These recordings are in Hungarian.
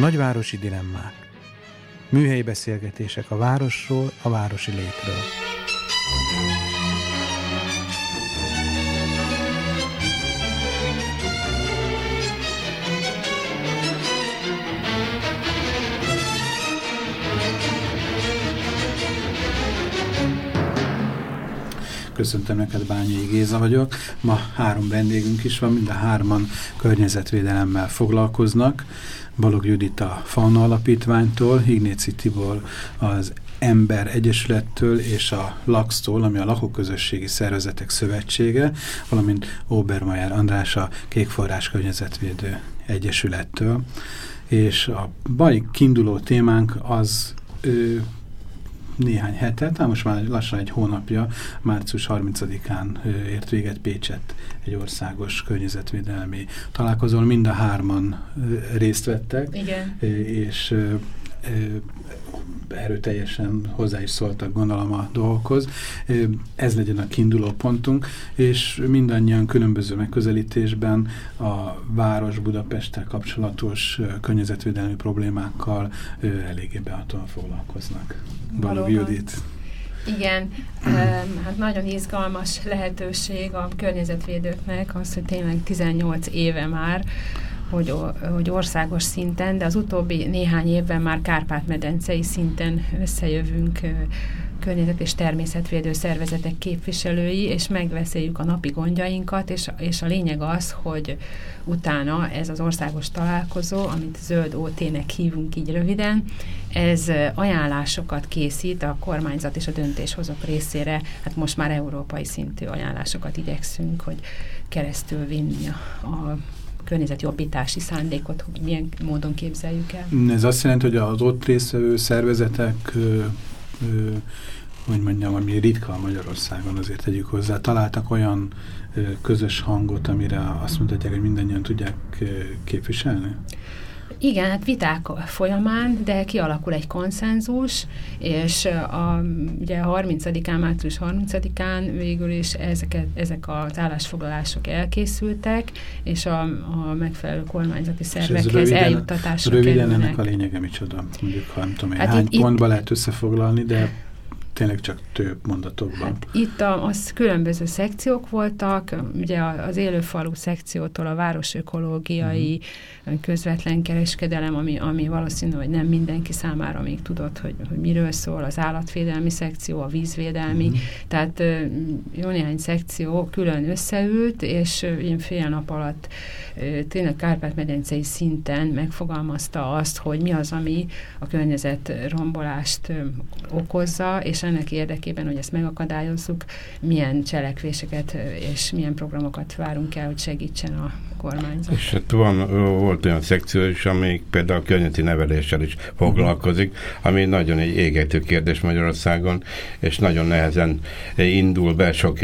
Nagyvárosi dilemmák. Műhelyi beszélgetések a városról, a városi létről. Köszöntöm neked, Bányai Géza vagyok. Ma három vendégünk is van, mind a hárman környezetvédelemmel foglalkoznak. Balog Judit a Fauna Alapítványtól, Ignéci Tibor az Ember Egyesülettől és a LAX-tól, ami a Lakóközösségi Szervezetek Szövetsége, valamint Obermeier András a Kékforrás Környezetvédő Egyesülettől. És a mai kiinduló témánk az néhány hetet, hát most már lassan egy hónapja, március 30-án ért véget Pécset egy országos környezetvédelmi találkozón. Mind a hárman részt vettek. Igen. És erőteljesen hozzá is szóltak gondolom a dolgokhoz. Ez legyen a kiinduló pontunk, és mindannyian különböző megközelítésben a város Budapesttel kapcsolatos környezetvédelmi problémákkal eléggé behatóan foglalkoznak. Való Judit. Igen, hát nagyon izgalmas lehetőség a környezetvédőknek az, hogy tényleg 18 éve már hogy, hogy országos szinten, de az utóbbi néhány évben már Kárpát-medencei szinten összejövünk környezet- és természetvédő szervezetek képviselői, és megbeszéljük a napi gondjainkat, és, és a lényeg az, hogy utána ez az országos találkozó, amit zöld OT-nek hívunk így röviden, ez ajánlásokat készít a kormányzat és a döntéshozók részére, hát most már európai szintű ajánlásokat igyekszünk, hogy keresztül vinni a, környezetjobbítási szándékot, hogy milyen módon képzeljük el. Ez azt jelenti, hogy az ott részvevő szervezetek ö, ö, hogy mondjam, ami ritka Magyarországon, azért tegyük hozzá, találtak olyan ö, közös hangot, amire azt mondhatják, hogy mindannyian tudják ö, képviselni? Igen, hát viták folyamán, de kialakul egy konszenzus, és a, ugye a 30-án, március 30-án végül is ezeket, ezek az állásfoglalások elkészültek, és a, a megfelelő kormányzati szervekhez eljuttatásra Röviden kerülnek. ennek a lényege micsoda? Mondjuk, ha nem tudom, hát hány itt, pontba itt, lehet összefoglalni, de tényleg csak több mondatokban. Hát itt a, az különböző szekciók voltak, ugye az élőfalú szekciótól a városökológiai uh. -huh. közvetlen kereskedelem, ami, ami valószínű, hogy nem mindenki számára még tudott, hogy, hogy miről szól, az állatvédelmi szekció, a vízvédelmi, uh. -huh. tehát jó néhány szekció külön összeült, és én fél nap alatt tényleg Kárpát-medencei szinten megfogalmazta azt, hogy mi az, ami a környezet rombolást okozza, és ennek érdekében, hogy ezt megakadályozzuk, milyen cselekvéseket és milyen programokat várunk el, hogy segítsen a kormányzat. És hát van, volt olyan szekció is, amelyik például a környezeti neveléssel is foglalkozik, ami nagyon egy égető kérdés Magyarországon, és nagyon nehezen indul be sok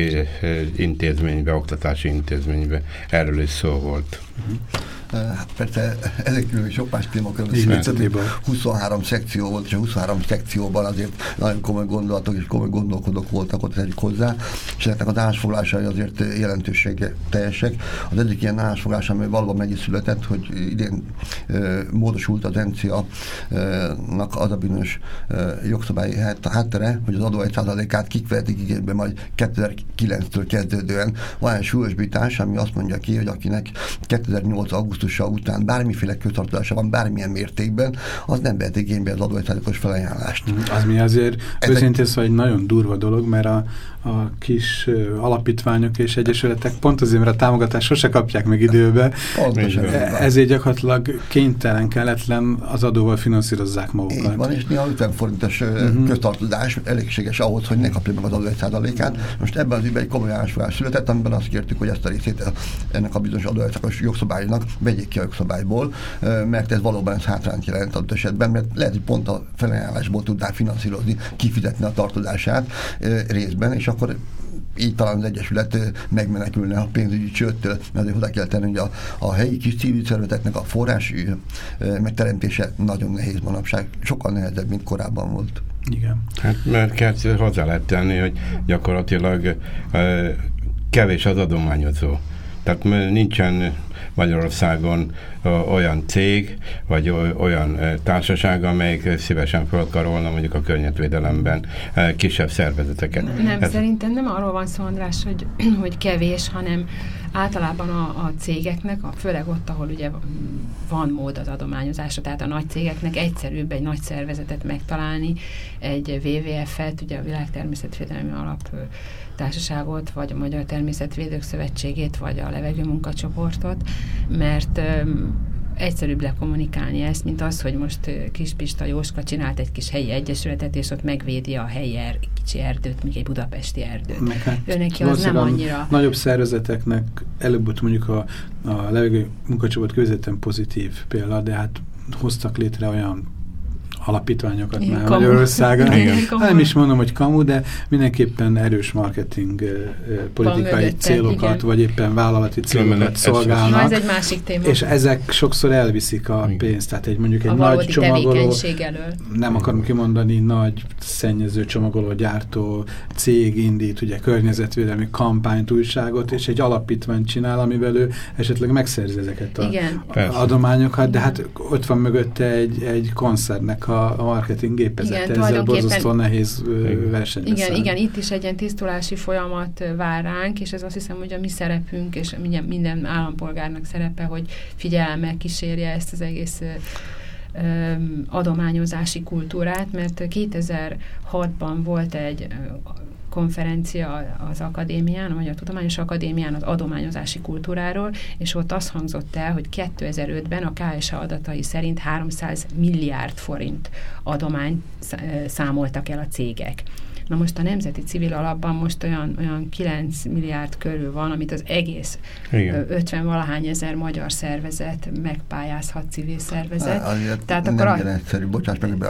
intézménybe, oktatási intézménybe. Erről is szó volt. Uh-huh. Hát persze ezek kívül sok más témakörben 23 szekció volt, és a 23 szekcióban azért nagyon komoly gondolatok és komoly gondolkodók voltak ott egyik hozzá, és ezeknek az állásfoglalásai azért jelentősége teljesek. Az egyik ilyen állásfoglalás, ami valóban meg is született, hogy idén e, módosult az NCA-nak az a bűnös e, jogszabályi háttere, hogy az adó 1%-át kikvehetik igénybe majd 2009-től kezdődően. Van egy súlyosbítás, ami azt mondja ki, hogy akinek 2008. augusztus augusztusa után bármiféle kötartozása van bármilyen mértékben, az nem vett igénybe az adóegyszázalékos felajánlást. Az mi azért őszintén szóval egy nagyon durva dolog, mert a, a kis alapítványok és egyesületek pont azért, mert a támogatást sose kapják meg időbe, Pontosan. E, ezért gyakorlatilag kénytelen, kelletlen az adóval finanszírozzák magukat. Így van, és néha 50 forintos uh mhm. -huh. köztartozás elégséges ahhoz, hogy ne kapja meg az adó egy százalékát. Most ebben az ügyben egy komoly állásfogás született, amiben azt kértük, hogy ezt a részét ennek a bizonyos adóegyszázalékos jogszabálynak vegyék ki a jogszabályból, mert ez valóban ez hátrányt jelent adott esetben, mert lehet, hogy pont a felajánlásból tudnák finanszírozni, kifizetni a tartozását részben, és akkor így talán az Egyesület megmenekülne a pénzügyi csőttől, mert azért hozzá kell tenni, hogy a, a helyi kis civil szervezetnek a forrás megteremtése nagyon nehéz manapság, sokkal nehezebb, mint korábban volt. Igen. Hát mert kell hozzá lehet tenni, hogy gyakorlatilag kevés az adományozó. Tehát nincsen Magyarországon olyan cég, vagy olyan társaság, amelyik szívesen felkarolna mondjuk a környezetvédelemben kisebb szervezeteket. Nem, Ez... szerintem nem arról van szó, András, hogy, hogy kevés, hanem általában a, a cégeknek, a, főleg ott, ahol ugye van mód az adományozásra, tehát a nagy cégeknek egyszerűbb egy nagy szervezetet megtalálni, egy WWF-et, ugye a Világtermészetvédelmi Alap társaságot, vagy a Magyar Természetvédők Szövetségét, vagy a Levegő Munkacsoportot, mert egyszerűbb lekommunikálni ezt, mint az, hogy most Kispista Jóska csinált egy kis helyi egyesületet, és ott megvédi a helyi er, kicsi erdőt, még egy budapesti erdőt. Meg hát Őneki az nem annyira... Nagyobb szervezeteknek előbb mondjuk a, a levegő munkacsoport közvetlen pozitív példa, de hát hoztak létre olyan alapítványokat Igen, már. Magyarországon. Igen. Nem is mondom, hogy kamu, de mindenképpen erős marketing politikai mögötte, célokat, igen. vagy éppen vállalati célokat szolgálnak. Ez egy másik téma. És ezek sokszor elviszik a pénzt. Tehát egy mondjuk egy a nagy csomagoló, elől. nem akarom kimondani, nagy szennyező csomagoló gyártó cég indít, ugye környezetvédelmi kampányt, újságot, és egy alapítványt csinál, amivel ő esetleg megszerzi ezeket a igen. adományokat, de hát ott van mögötte egy, egy koncertnek a a, marketing gépezete, igen, ezzel borzasztó nehéz versenyre Igen, igen, itt is egy ilyen tisztulási folyamat vár ránk, és ez azt hiszem, hogy a mi szerepünk, és minden, minden állampolgárnak szerepe, hogy figyelemmel kísérje ezt az egész adományozási kultúrát, mert 2006-ban volt egy konferencia az akadémián, a Magyar Tudományos Akadémián az adományozási kultúráról, és ott azt hangzott el, hogy 2005-ben a KSA adatai szerint 300 milliárd forint adományt számoltak el a cégek. Na most a Nemzeti Civil Alapban most olyan, olyan 9 milliárd körül van, amit az egész 50-valahány ezer magyar szervezet megpályázhat civil szervezet. Há, Tehát nem akkor ilyen egyszerű, bocsáss meg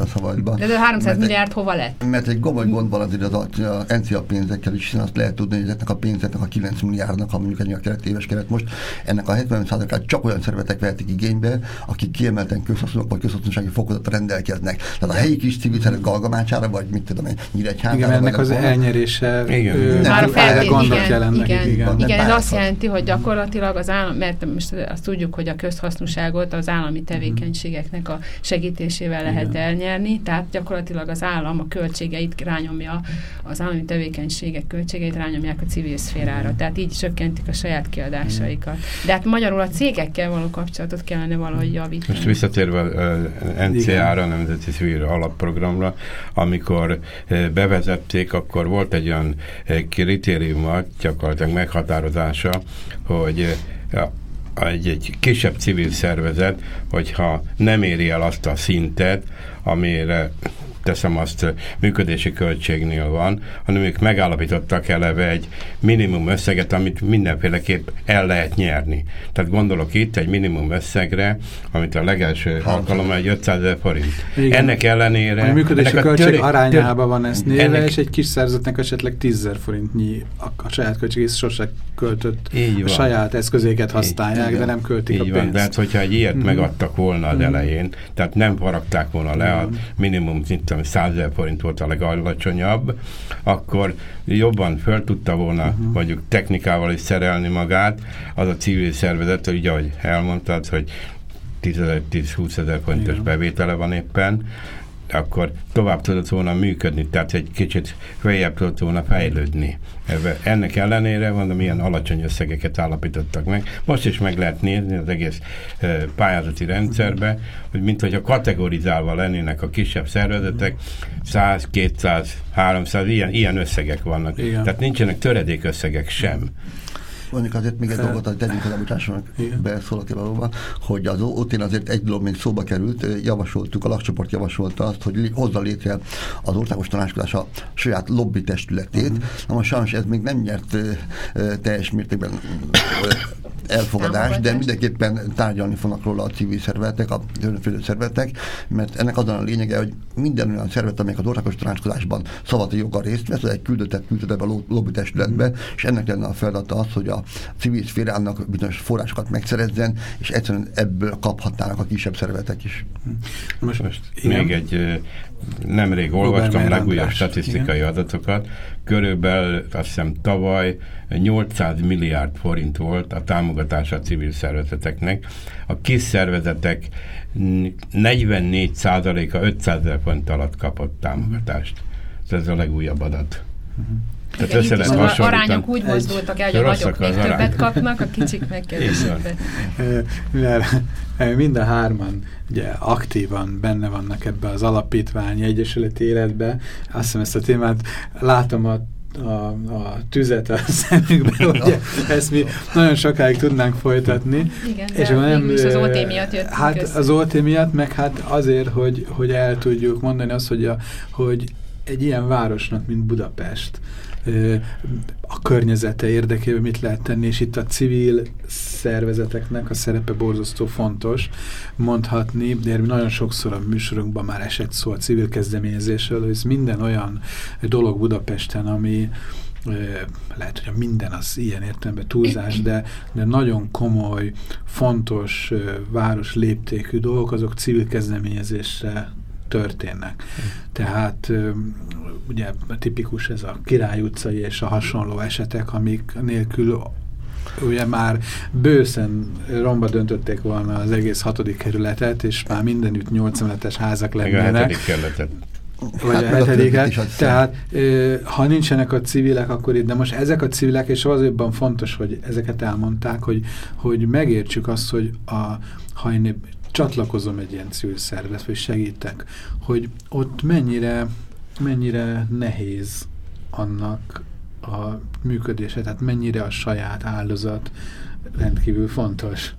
a szavadban. De, de 300 mert milliárd egy, hova lett? Mert egy gomoly gond van azért az a, a NCA pénzekkel is, azt lehet tudni, hogy ezeknek a pénzeknek a 9 milliárdnak, ha mondjuk egy a keret, éves keret most, ennek a 70%-át csak olyan szervezetek vehetik igénybe, akik kiemelten közhasznúak vagy közhasznúsági fokozatra rendelkeznek. Tehát a helyi kis civil szervezet galgamácsára, vagy mit tudom én, Nyíregyházára. Igen, ennek az volna. elnyerése igen, ő, már a feltét, gondot igen, igen, igen, igen, ez azt jelenti, hogy gyakorlatilag az állam, mert most azt tudjuk, hogy a közhasznúságot az állami tevékenységeknek a segítésével lehet igen. elnyerni, tehát gyakorlatilag az állam a költségeit rányomja, az állami tevékenységek költségeit rányomják a civil szférára, tehát így csökkentik a saját kiadásaikat. De hát magyarul a cégekkel való kapcsolatot kellene valahogy javítani. Most visszatérve uh, NCA-ra, Nemzeti Civil Alapprogramra, amikor uh, bevezették, akkor volt egy olyan eh, kritériuma, gyakorlatilag meghatározása, hogy eh, egy, egy kisebb civil szervezet, hogyha nem éri el azt a szintet, amire teszem azt működési költségnél van, hanem ők megállapítottak eleve egy minimum összeget, amit mindenféleképp el lehet nyerni. Tehát gondolok itt egy minimum összegre, amit a legelső alkalommal egy 500 ezer forint. Igen. Ennek ellenére... A működési a költség töré, arányában van ezt néve, ennek, és egy kis szerzetnek esetleg 10 forintnyi a, a saját költség, és sose költött a saját eszközéket használják, így, de nem költik így a pénzt. Van, de hát, hogyha egy ilyet mm. megadtak volna az mm. elején, tehát nem faragták volna le mm. a minimum tudom, 100 ezer forint volt a legalacsonyabb, akkor jobban föl tudta volna uh-huh. mondjuk technikával is szerelni magát, az a civil szervezet, hogy ugye, ahogy elmondtad, hogy 10-20 ezer forintos bevétele van éppen, akkor tovább tudott volna működni, tehát egy kicsit feljebb tudott volna fejlődni. Ennek ellenére, mondom, ilyen alacsony összegeket állapítottak meg. Most is meg lehet nézni az egész pályázati rendszerbe, hogy mint hogyha kategorizálva lennének a kisebb szervezetek, 100, 200, 300, ilyen, ilyen összegek vannak. Igen. Tehát nincsenek töredék összegek sem mondjuk azért még egy dolgot, hogy tegyünk az említásnak beszólok valóban, hogy az ott én azért egy dolog még szóba került, javasoltuk, a lakcsoport javasolta azt, hogy hozza létre az országos tanácskozás a saját lobby testületét. Uh-huh. Na most sajnos ez még nem nyert teljes mértékben elfogadás, de mindenképpen tárgyalni fognak róla a civil szervezetek, a önfélő szervezetek, mert ennek az a lényege, hogy minden olyan szervezet, amelyik az országos tanácskozásban szavati joggal részt vesz, egy küldetet küldet ebbe a lobby testületbe, mm. és ennek lenne a feladata az, hogy a civil szférának bizonyos forrásokat megszerezzen, és egyszerűen ebből kaphatnának a kisebb szervezetek is. Most, most még egy nemrég olvastam legújabb statisztikai igen. adatokat, körülbelül azt hiszem tavaly 800 milliárd forint volt a támogatása a civil szervezeteknek. A kis szervezetek 44 a 500 ezer font alatt kapott támogatást. Ez a legújabb adat. Uh-huh. Tehát össze lehet az arányok úgy mozdultak el, hogy a nagyok még arány. többet kapnak, a kicsik meg kevesebbet. mind a hárman ugye, aktívan benne vannak ebbe az alapítványi egyesületi életbe. Azt hiszem ezt a témát látom a a, a tüzet a szemükbe, ugye ezt mi nagyon sokáig tudnánk folytatni. Igen, és de nem, az OT miatt jöttünk Hát össze. az OT miatt, meg hát azért, hogy, hogy el tudjuk mondani azt, hogy, a, hogy egy ilyen városnak, mint Budapest, a környezete érdekében mit lehet tenni, és itt a civil szervezeteknek a szerepe borzasztó fontos. Mondhatni, de nagyon sokszor a műsorunkban már esett szó a civil kezdeményezésről, hogy minden olyan dolog Budapesten, ami lehet, hogy a minden az ilyen értelemben túlzás, de, de nagyon komoly, fontos város léptékű dolgok, azok civil kezdeményezésre történnek. Tehát ugye tipikus ez a Király utcai és a hasonló esetek, amik nélkül ugye már bőszen romba döntötték volna az egész hatodik kerületet, és már mindenütt nyolc emeletes házak lennének. a kerületet. Vagy hát, a hetediket. Tehát ha nincsenek a civilek, akkor itt, de most ezek a civilek, és azért fontos, hogy ezeket elmondták, hogy, hogy megértsük azt, hogy a, ha én csatlakozom egy ilyen civil szervezet, vagy segítek, hogy ott mennyire, mennyire nehéz annak a működése, tehát mennyire a saját áldozat rendkívül fontos.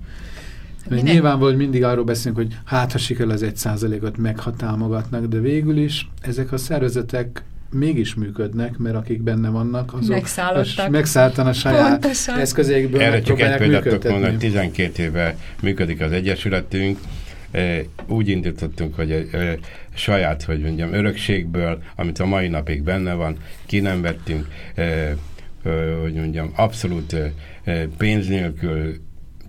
Mert nyilvánvaló, hogy mindig arról beszélünk, hogy hát ha sikerül az egy százalékot meg, ha támogatnak, de végül is ezek a szervezetek mégis működnek, mert akik benne vannak, azok Megszállottak. megszálltan a saját Pontosan. eszközékből Erre csak egy példát mondani, 12 éve működik az Egyesületünk, e, úgy indítottunk, hogy egy e, saját, hogy mondjam, örökségből, amit a mai napig benne van, ki nem vettünk, hogy mondjam, abszolút pénz nélkül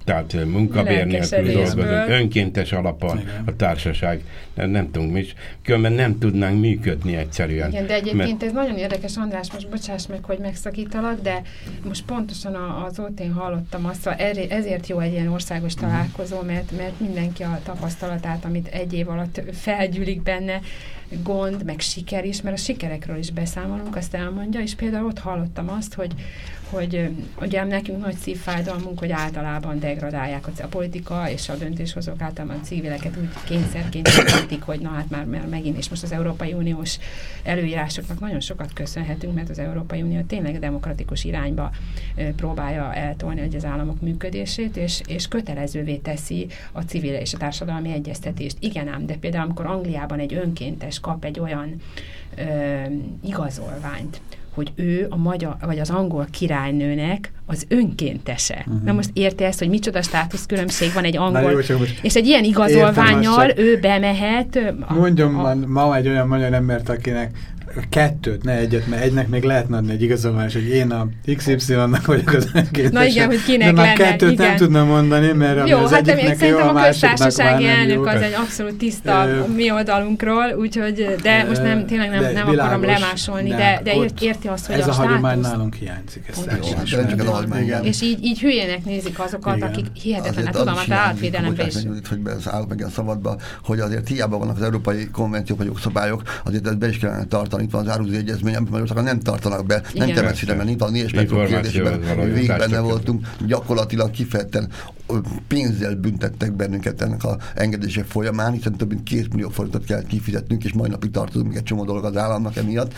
tehát munkabér nélkül dolgozunk, önkéntes alapon a társaság, nem, nem tudunk mi is, különben nem tudnánk működni egyszerűen. Igen, de egyébként mert... ez nagyon érdekes, András, most bocsáss meg, hogy megszakítalak, de most pontosan az én hallottam azt, szóval ezért jó egy ilyen országos találkozó, mert, mert mindenki a tapasztalatát, amit egy év alatt felgyűlik benne, gond, meg siker is, mert a sikerekről is beszámolunk, azt elmondja, és például ott hallottam azt, hogy hogy ugye nekünk nagy szívfájdalmunk, hogy általában degradálják a politika és a döntéshozók általában a civileket úgy kényszerként hogy na hát már, már megint, és most az Európai Uniós előírásoknak nagyon sokat köszönhetünk, mert az Európai Unió tényleg demokratikus irányba próbálja eltolni hogy az államok működését, és, és kötelezővé teszi a civil és a társadalmi egyeztetést. Igen ám, de például amikor Angliában egy önkéntes kap egy olyan ö, igazolványt, hogy ő a magyar, vagy az angol királynőnek az önkéntese. Uh-huh. Na most érti ezt, hogy micsoda státuszkülönbség van egy angol, jó, és egy ilyen igazolványjal ő bemehet. Mondjon a, ma egy olyan magyar embert, akinek kettőt, ne egyet, mert egynek még lehetne adni egy igazolványt, hogy én a XY-nak vagyok az önkéntese. Na igen, hogy kinek de már lenne, kettőt igen. nem tudna mondani, mert jó, az hát egyiknek jó, a, a köztársasági elnök az egy abszolút tiszta mi oldalunkról, úgyhogy, de most nem, tényleg nem, nem világos, akarom lemásolni, de, de érti azt, hogy ez a, a hagyomány nálunk hiányzik. Hát és így, így hülyének nézik azokat, akik hihetetlen, hát tudom, a állatvédelemben is. Hogy beszállok meg a szabadba, hogy azért hiába vannak az európai konvenciók vagy jogszabályok, azért ezt be is kellene tartani. Itt van az áruzó egyezmény, amit Magyarországon nem tartanak be, Igen. nem természetesen, mert nincs a és metró kérdésben, végig benne voltunk, gyakorlatilag kifejezetten pénzzel büntettek bennünket ennek a engedések folyamán, hiszen több mint két millió forintot kell kifizetnünk, és mai napig tartozunk még egy csomó dolog az államnak emiatt,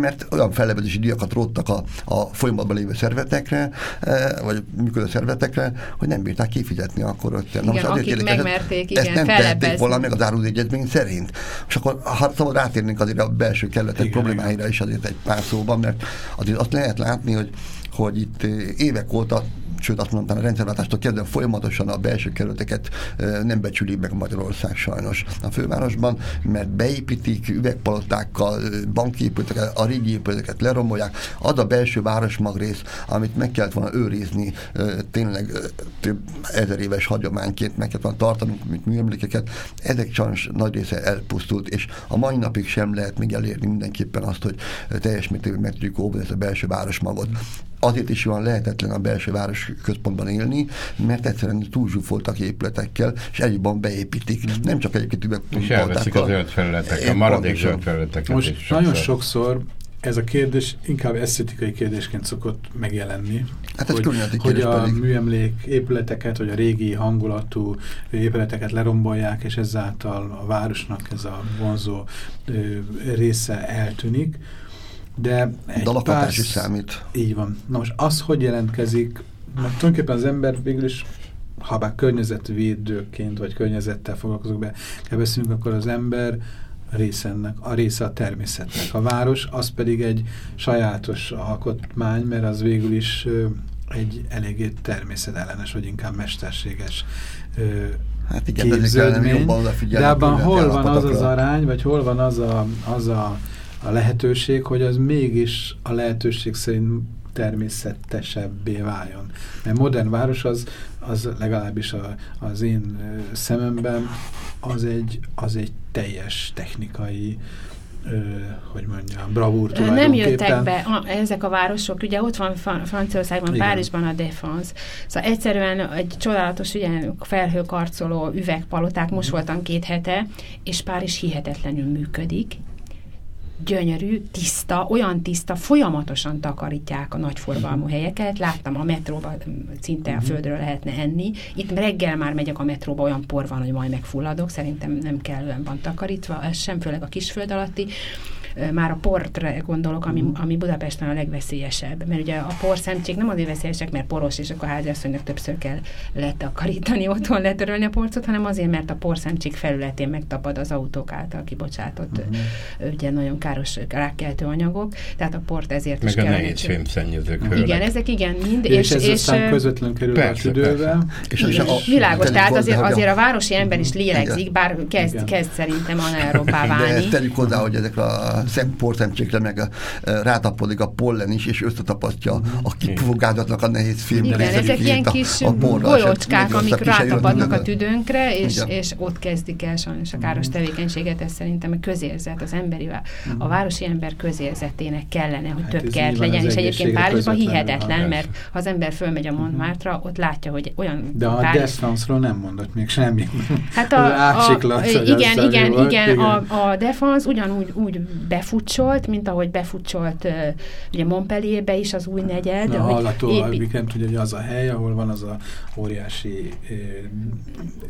mert olyan fellebezési díjakat róttak a, a folyamatban lévő szervetekre, e, vagy működő szervetekre, hogy nem bírták kifizetni akkor ott. Igen, Na most akik azért megmerték, igen, ezt nem tehették volna meg az árulóegyezmény szerint. És akkor ha szabad rátérnénk azért a belső kelletek problémáira is azért egy pár szóban, mert azért azt lehet látni, hogy hogy itt évek óta sőt azt mondtam, a rendszerváltástól kezdve folyamatosan a belső kerületeket nem becsüli meg Magyarország sajnos a fővárosban, mert beépítik üvegpalotákkal, banképületeket, a régi épületeket leromolják. Az a belső városmagrész, amit meg kellett volna őrizni, tényleg több ezer éves hagyományként meg kellett volna tartani, mint műemlékeket, ezek sajnos nagy része elpusztult, és a mai napig sem lehet még elérni mindenképpen azt, hogy teljes mértékben meg tudjuk óvni ezt a belső városmagot azért is van lehetetlen a belső város központban élni, mert egyszerűen túlzsúfoltak épületekkel, és egyben beépítik. Mm. Nem csak egyébként üvegpultákkal. És elveszik a zöld felületek, a maradék zöld felületeket Most is sokszor. nagyon sokszor ez a kérdés inkább esztetikai kérdésként szokott megjelenni. Hát ez hogy, hogy a pedig. műemlék épületeket, vagy a régi hangulatú épületeket lerombolják, és ezáltal a városnak ez a vonzó ö, része eltűnik. De egy De pár, is számít. Így van. Na most az, hogy jelentkezik, mert tulajdonképpen az ember végül is ha bár környezetvédőként, vagy környezettel foglalkozunk be, kell beszélünk, akkor az ember része ennek, a része a természetnek. A város az pedig egy sajátos alkotmány, mert az végül is egy eléggé természetellenes, vagy inkább mesterséges hát igen, képződmény. De abban hol van az az arány, vagy hol van az a, az a a lehetőség, hogy az mégis a lehetőség szerint természetesebbé váljon. Mert modern város az, az legalábbis a, az én szememben az egy, az egy teljes technikai Ö, hogy mondjam, bravúr Nem jöttek be a, ezek a városok, ugye ott van Franciaországban, Igen. Párizsban a Défense. Szóval egyszerűen egy csodálatos, ugye felhőkarcoló üvegpaloták, most voltam két hete, és Párizs hihetetlenül működik, gyönyörű, tiszta, olyan tiszta, folyamatosan takarítják a nagyforgalmú mhm. helyeket. Láttam a metróban, szinte a mhm. földről lehetne enni. Itt reggel már megyek a metróba, olyan por van, hogy majd megfulladok. Szerintem nem kellően van takarítva, ez sem, főleg a kisföld alatti már a portre gondolok, ami, mhm. ami Budapesten a legveszélyesebb. Mert ugye a porszemcsék nem azért veszélyesek, mert poros, és akkor a háziasszonynak többször kell letakarítani, otthon letörölni a porcot, hanem azért, mert a porszemcsék felületén megtapad az autók által kibocsátott, uh-huh. ugye nagyon káros rákkeltő anyagok, tehát a port ezért Meg is kell. Meg a nehéz fémszennyezők. Igen, ezek igen, mind. És, és, ez és aztán közvetlen kerül persze, a tüdővel. És, és, és a, világos, tehát azért, azért a városi ember is lélegzik, bár kezd, kezd szerintem anaerobá válni. De tegyük hozzá, hogy ezek a porszemcsékre meg a, rátapodik a pollen is, és összetapasztja a kipufogádatnak a nehéz film. Igen, ezek ilyen a, kis a golyócskák, amik rátapadnak a tüdőnkre, és, és ott kezdik el sajnos a káros tevékenységet, ez szerintem a közérzet, az emberi, a városi ember közérzetének kellene, hogy hát több kert legyen, és egyébként Párizsban hihetetlen, mert ha az ember fölmegy a Montmartre, ott látja, hogy olyan... De a Defense-ról nem mondott még semmi. Hát a, a, a igen, igen, igen, a, a Defense ugyanúgy úgy befutcsolt, mint ahogy befutcsolt uh, ugye Montpellierbe is az új negyed. Na, hallható, épi... nem tudja, hogy az a hely, ahol van az a óriási eh,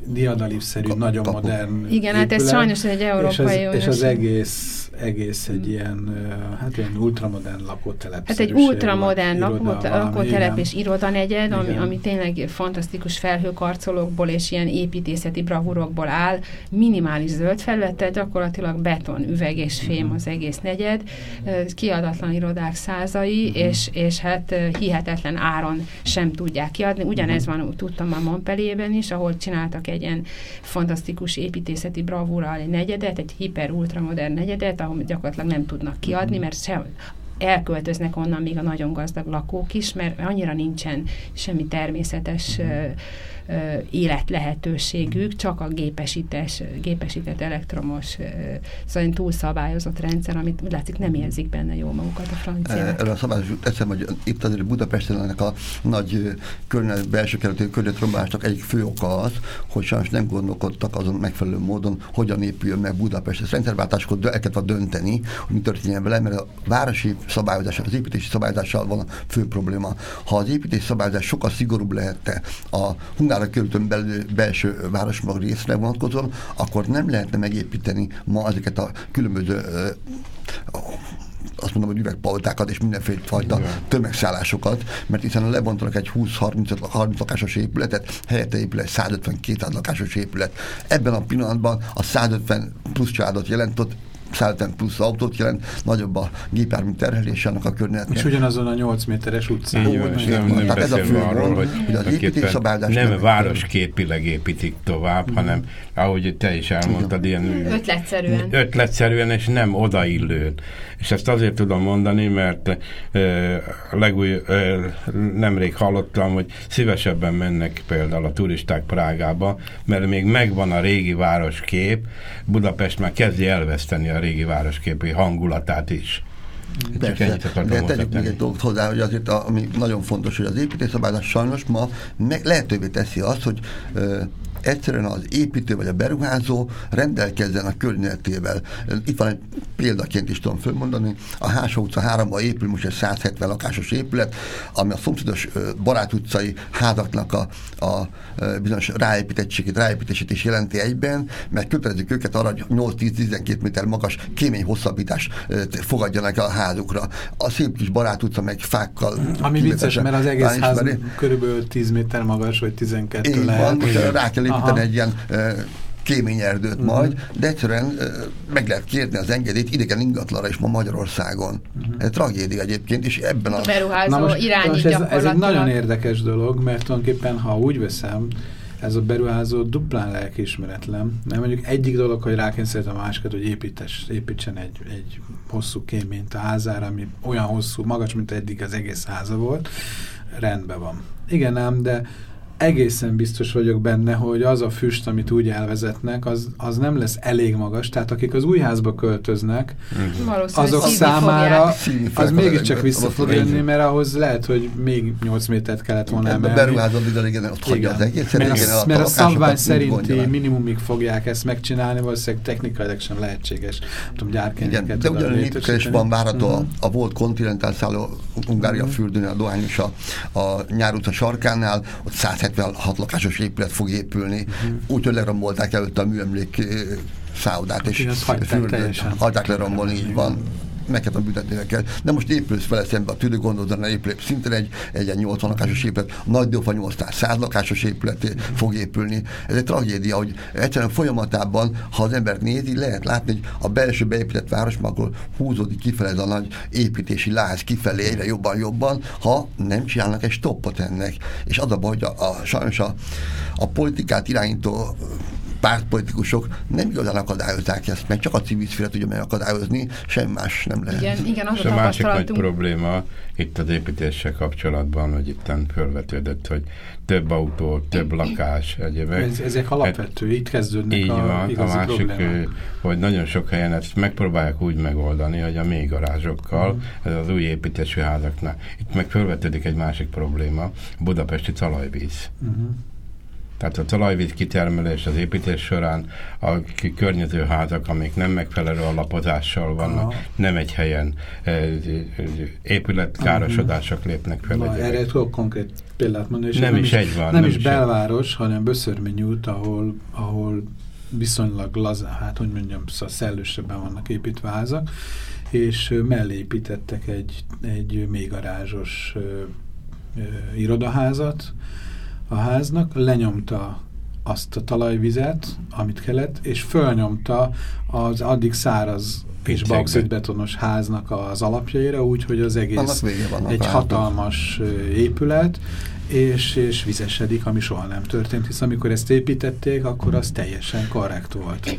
diadalívszerű, nagyon Kapu. modern Igen, épület, hát ez sajnos egy európai és, az, és az egész, egész egy ilyen, hát ilyen ultramodern lakótelep. Hát egy ultramodern lakótelep és irodanegyed, ami, ami tényleg fantasztikus felhőkarcolókból és ilyen építészeti bravúrokból áll, minimális zöld felülettel, gyakorlatilag beton, üveg és fém mhm. az egész negyed, kiadatlan irodák százai, uh-huh. és, és hát hihetetlen áron sem tudják kiadni. Ugyanez uh-huh. van, tudtam a Montpellierben is, ahol csináltak egy ilyen fantasztikus építészeti bravúrral egy negyedet, egy hiper ultramodern negyedet, ahol gyakorlatilag nem tudnak kiadni, uh-huh. mert se elköltöznek onnan még a nagyon gazdag lakók is, mert annyira nincsen semmi természetes uh-huh életlehetőségük, csak a gépesítés, gépesített elektromos, szóval túlszabályozott rendszer, amit úgy látszik nem érzik benne jól magukat a franciák. Erre a szabályos teszem, hogy itt azért Budapesten ennek a nagy környezet, belső kerületi környezetrombásnak egyik fő oka az, hogy sajnos nem gondolkodtak azon megfelelő módon, hogyan épüljön meg Budapest. Ez rendszerváltáskor el kellett dönteni, hogy mi történjen vele, mert a városi szabályozás, az építési szabályozással van a fő probléma. Ha az építési szabályozás sokkal szigorúbb lehette a Hungária Hungára kerültön belül belső városmag részre vonatkozóan, akkor nem lehetne megépíteni ma ezeket a különböző azt mondom, hogy üvegpaltákat és mindenféle fajta tömegszállásokat, mert hiszen lebontanak egy 20-30 lakásos épületet, helyette épül egy 150-200 lakásos épület. Ebben a pillanatban a 150 plusz családot jelentott 150 plusz autót jelent, nagyobb a gépjármű terhelés annak a környezetnek. És ugyanazon a 8 méteres utcán. Így van, nem, nem Tehát ez a fő arról, hogy, hogy az építésszabályozás nem városképileg építik tovább, mm. hanem ahogy te is elmondtad, ilyen ötletszerűen. ötletszerűen, és nem odaillőn. És ezt azért tudom mondani, mert legúj, ö, nemrég hallottam, hogy szívesebben mennek például a turisták Prágába, mert még megvan a régi városkép, Budapest már kezdi elveszteni a régi városképi hangulatát is. Persze, de tegyük még egy dolgot hozzá, hogy azért a, ami nagyon fontos, hogy az építészabályozás sajnos ma meg lehetővé teszi azt, hogy ö, egyszerűen az építő vagy a beruházó rendelkezzen a környezetével. Itt van egy példaként is tudom fölmondani, a Hásó utca 3 épül most egy 170 lakásos épület, ami a szomszédos Barát utcai házaknak a, a bizonyos ráépítettségét, ráépítését is jelenti egyben, mert kötelezik őket arra, hogy 8-10-12 méter magas kémény hosszabbítás fogadjanak a házukra. A szép kis Barát utca meg fákkal. Ami vicces, mert az egész ház körülbelül 10 méter magas, vagy 12 Így lehet. Van, rá kell építeni egy ilyen kémény erdőt uh-huh. majd, de egyszerűen uh, meg lehet kérni az engedélyt idegen ingatlanra is ma Magyarországon. Uh-huh. Ez tragédia egyébként, és ebben a... Beruházó most, irányít ez, ez egy nagyon érdekes dolog, mert tulajdonképpen, ha úgy veszem, ez a beruházó duplán lelkiismeretlen. Mert mondjuk egyik dolog, hogy rákényszerít a másikat, hogy építes, építsen egy, egy hosszú kéményt a házára, ami olyan hosszú, magas, mint eddig az egész háza volt, rendben van. Igen ám, de egészen biztos vagyok benne, hogy az a füst, amit úgy elvezetnek, az, az nem lesz elég magas. Tehát akik az új házba költöznek, mm. azok számára az mégiscsak vissza fog jönni, mert ahhoz lehet, hogy még 8 métert kellett volna emelni. Beruházod ide, igen, ott hagyja az egész. Mert, igen, a, mert a szabvány szerinti minimumig fogják ezt megcsinálni, valószínűleg technikailag sem lehetséges. tudom, gyárkényeket. De ugyanúgy is van várható a, a volt kontinentál szálló Hungária fürdőn, a Dohány és a, a Nyár utca sarkánál, ott 176 lakásos épület fog épülni, uh-huh. úgyhogy lerombolták előtt a műemlék szállodát, és hagyták lerombolni, így van meg kellett büntetni neked. De most épülsz vele szembe a tüdő ne épül szintén egy, egy 80 lakásos épület, nagy Dófa 8 100 lakásos épület fog épülni. Ez egy tragédia, hogy egyszerűen folyamatában, ha az embert nézi, lehet látni, hogy a belső beépített város akkor húzódik kifelé ez a nagy építési láz kifelé egyre jobban-jobban, ha nem csinálnak egy stoppot ennek. És az a baj, hogy a, a, sajnos a, a politikát irányító pártpolitikusok nem igazán akadályozzák ezt, mert csak a civil szféra tudja megakadályozni, semmi más nem lehet. Igen, igen az És a, másik nagy probléma itt az építéssel kapcsolatban, hogy itt felvetődött, hogy több autó, több lakás, egyébként. Ez, ezek alapvető, hát, itt kezdődnek így a van, a másik, problémák. hogy nagyon sok helyen ezt megpróbálják úgy megoldani, hogy a mély garázsokkal, uh-huh. ez az új építésű házaknál. Itt meg felvetődik egy másik probléma, a budapesti talajvíz. Uh-huh tehát a talajvíz kitermelés az építés során, a környező házak, amik nem megfelelő alapozással vannak, Aha. nem egy helyen e, e, épületkárosodások lépnek fel. Na, erre tudok konkrét példát mondani. És nem, nem is egy van. Nem, nem is belváros, egy. hanem Böszörmény út, ahol, ahol viszonylag lazá, hát hogy mondjam, szellősebben vannak építve házak, és mellé építettek egy, egy mélygarázsos irodaházat, a háznak, lenyomta azt a talajvizet, amit kellett, és fölnyomta az addig száraz és bauxitbetonos háznak az alapjaira, úgyhogy az egész egy hatalmas épület, és, és vizesedik, ami soha nem történt, hisz amikor ezt építették, akkor az teljesen korrekt volt.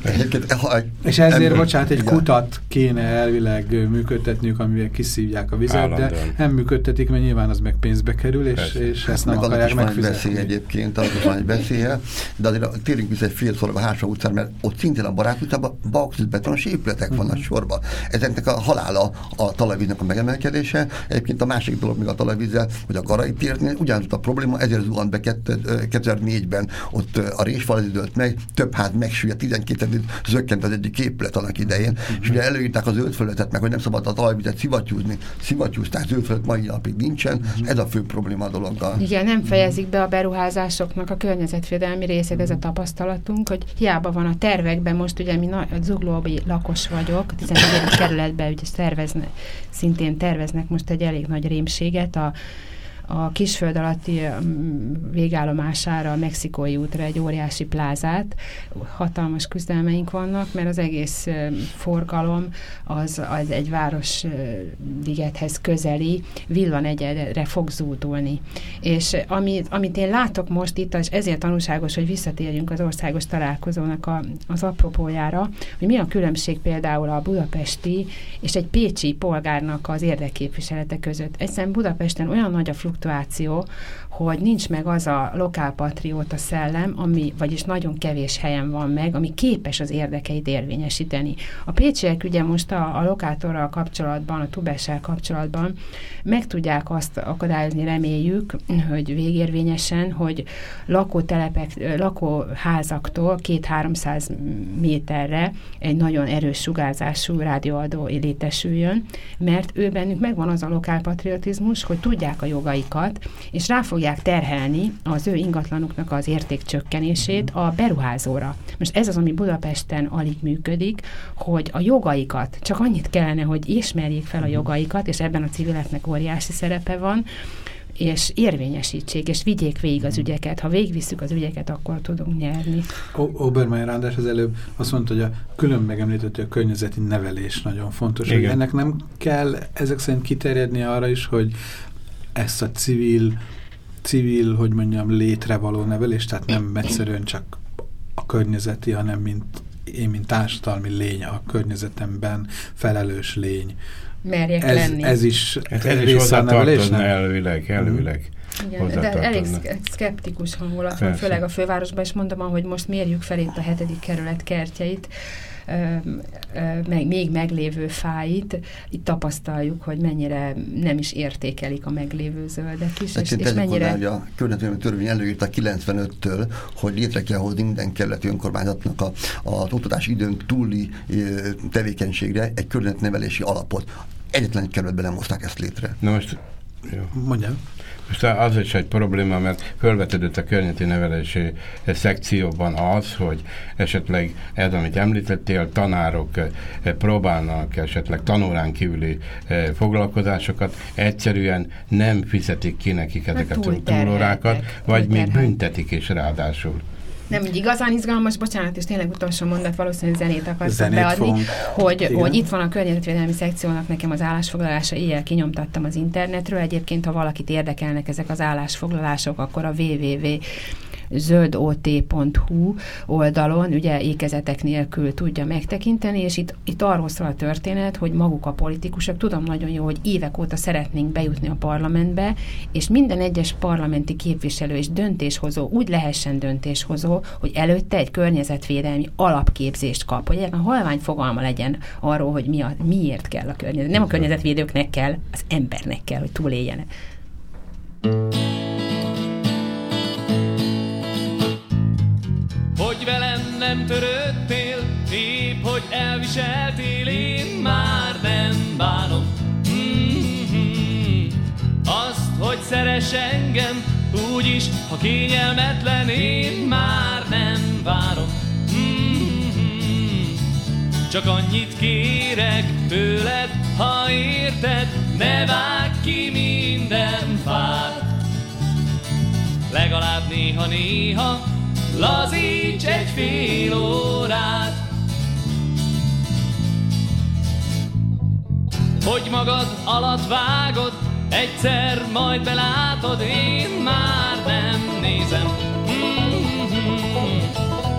és ezért, bocsánat, egy kutat kéne elvileg működtetniük, amivel kiszívják a vizet, de nem működtetik, mert nyilván az meg pénzbe kerül, és, és ezt nem meg akarják megfizetni. Veszély egyébként, az van egy veszélye, de azért térjünk vissza egy fél szóra a Hása utcán, mert ott szintén a barát utcában bauxit épületek vannak uh mhm. -huh. sorba. Ezeknek a halála a talajvíznek a megemelkedése. Egyébként a másik dolog még a talajvízzel, hogy a Garai térnél ugyanaz a probléma, ezért zuhant be 2004-ben, ott a résfal dőlt meg, több ház megsüllyedt, 12 zökkent az egyik épület annak idején, uh-huh. és ugye előírták az zöldfölötet meg, hogy nem szabad a talajvizet szivattyúzni, szivattyúzták, zöldfölött mai napig nincsen, uh-huh. ez a fő probléma a dologgal. Igen, nem fejezik be a beruházásoknak a környezetvédelmi részét, ez a tapasztalatunk, hogy hiába van a tervekben, most ugye mi a zuglóbi lakos vagyok, a 14. kerületben ugye szervezne, szintén terveznek most egy elég nagy rémséget a a kisföld alatti végállomására, a mexikói útra egy óriási plázát. Hatalmas küzdelmeink vannak, mert az egész forgalom az, az egy város ligethez közeli villanegyedre fog zúdulni. És amit, amit én látok most itt, és ezért tanulságos, hogy visszatérjünk az országos találkozónak a, az apropójára, hogy mi a különbség például a budapesti és egy pécsi polgárnak az érdekképviselete között. Egyszerűen Budapesten olyan nagy a fluktuáció, fluktuáció, hogy nincs meg az a lokálpatrióta szellem, ami, vagyis nagyon kevés helyen van meg, ami képes az érdekeit érvényesíteni. A pécsiek ugye most a, a lokátorral kapcsolatban, a tubessel kapcsolatban meg tudják azt akadályozni, reméljük, hogy végérvényesen, hogy lakótelepek, lakóházaktól két-háromszáz méterre egy nagyon erős sugárzású rádióadó létesüljön, mert ő bennük megvan az a lokálpatriotizmus, hogy tudják a jogaikat, és rá fogják terhelni az ő ingatlanuknak az értékcsökkenését a beruházóra. Most ez az, ami Budapesten alig működik, hogy a jogaikat, csak annyit kellene, hogy ismerjék fel a jogaikat, és ebben a civileknek óriási szerepe van, és érvényesítsék, és vigyék végig az ügyeket. Ha végigvisszük az ügyeket, akkor tudunk nyerni. Obermeyer András az előbb azt mondta, hogy a külön megemlített, hogy a környezeti nevelés nagyon fontos. Igen. Hogy ennek nem kell ezek szerint kiterjedni arra is, hogy ezt a civil, civil, hogy mondjam, létre való nevelés, tehát nem egyszerűen csak a környezeti, hanem mint én, mint társadalmi lény a környezetemben felelős lény, merjek ez, lenni. Ez is, ez, ez is hozzátartozna elvileg, elvileg. Igen, de elég szkeptikus hangulat van, főleg a fővárosban, és mondom, hogy most mérjük fel itt a hetedik kerület kertjeit, meg, még meglévő fáit, itt tapasztaljuk, hogy mennyire nem is értékelik a meglévő zöldek is. És, és mennyire... Hozzá, hogy a környezetvédelmi törvény előírta 95-től, hogy létre kell hozni minden kerületi önkormányzatnak a, az oktatási időn túli tevékenységre egy környezetnevelési alapot. Egyetlen kerületben nem hozták ezt létre. Na most, jó. Mondjam. Most az is egy probléma, mert felvetődött a környezeti nevelési szekcióban az, hogy esetleg ez, amit említettél, tanárok eh, próbálnak esetleg tanórán kívüli eh, foglalkozásokat, egyszerűen nem fizetik ki nekik ezeket a túlórákat, vagy még büntetik is ráadásul nem úgy igazán izgalmas, bocsánat, és tényleg utolsó mondat, valószínűleg zenét akarsz zenét beadni, hogy, hogy itt van a környezetvédelmi szekciónak nekem az állásfoglalása, éjjel kinyomtattam az internetről. Egyébként, ha valakit érdekelnek ezek az állásfoglalások, akkor a www zöldot.hu oldalon, ugye ékezetek nélkül tudja megtekinteni, és itt, itt arról szól a történet, hogy maguk a politikusok, tudom nagyon jó, hogy évek óta szeretnénk bejutni a parlamentbe, és minden egyes parlamenti képviselő és döntéshozó úgy lehessen döntéshozó, hogy előtte egy környezetvédelmi alapképzést kap, hogy egy halvány fogalma legyen arról, hogy mi a, miért kell a környezet. Nem a környezetvédőknek kell, az embernek kell, hogy túléljenek. thank you hogy velem nem törődtél, épp hogy elviseltél, én már nem bánom. Mm-hmm. Azt, hogy szeres engem, úgyis, ha kényelmetlen, én már nem várom. Mm-hmm. Csak annyit kérek tőled, ha érted, ne vágj ki minden fát. Legalább néha-néha lazíts egy fél órát. Hogy magad alatt vágod, egyszer majd belátod, én már nem nézem. Mm-hmm.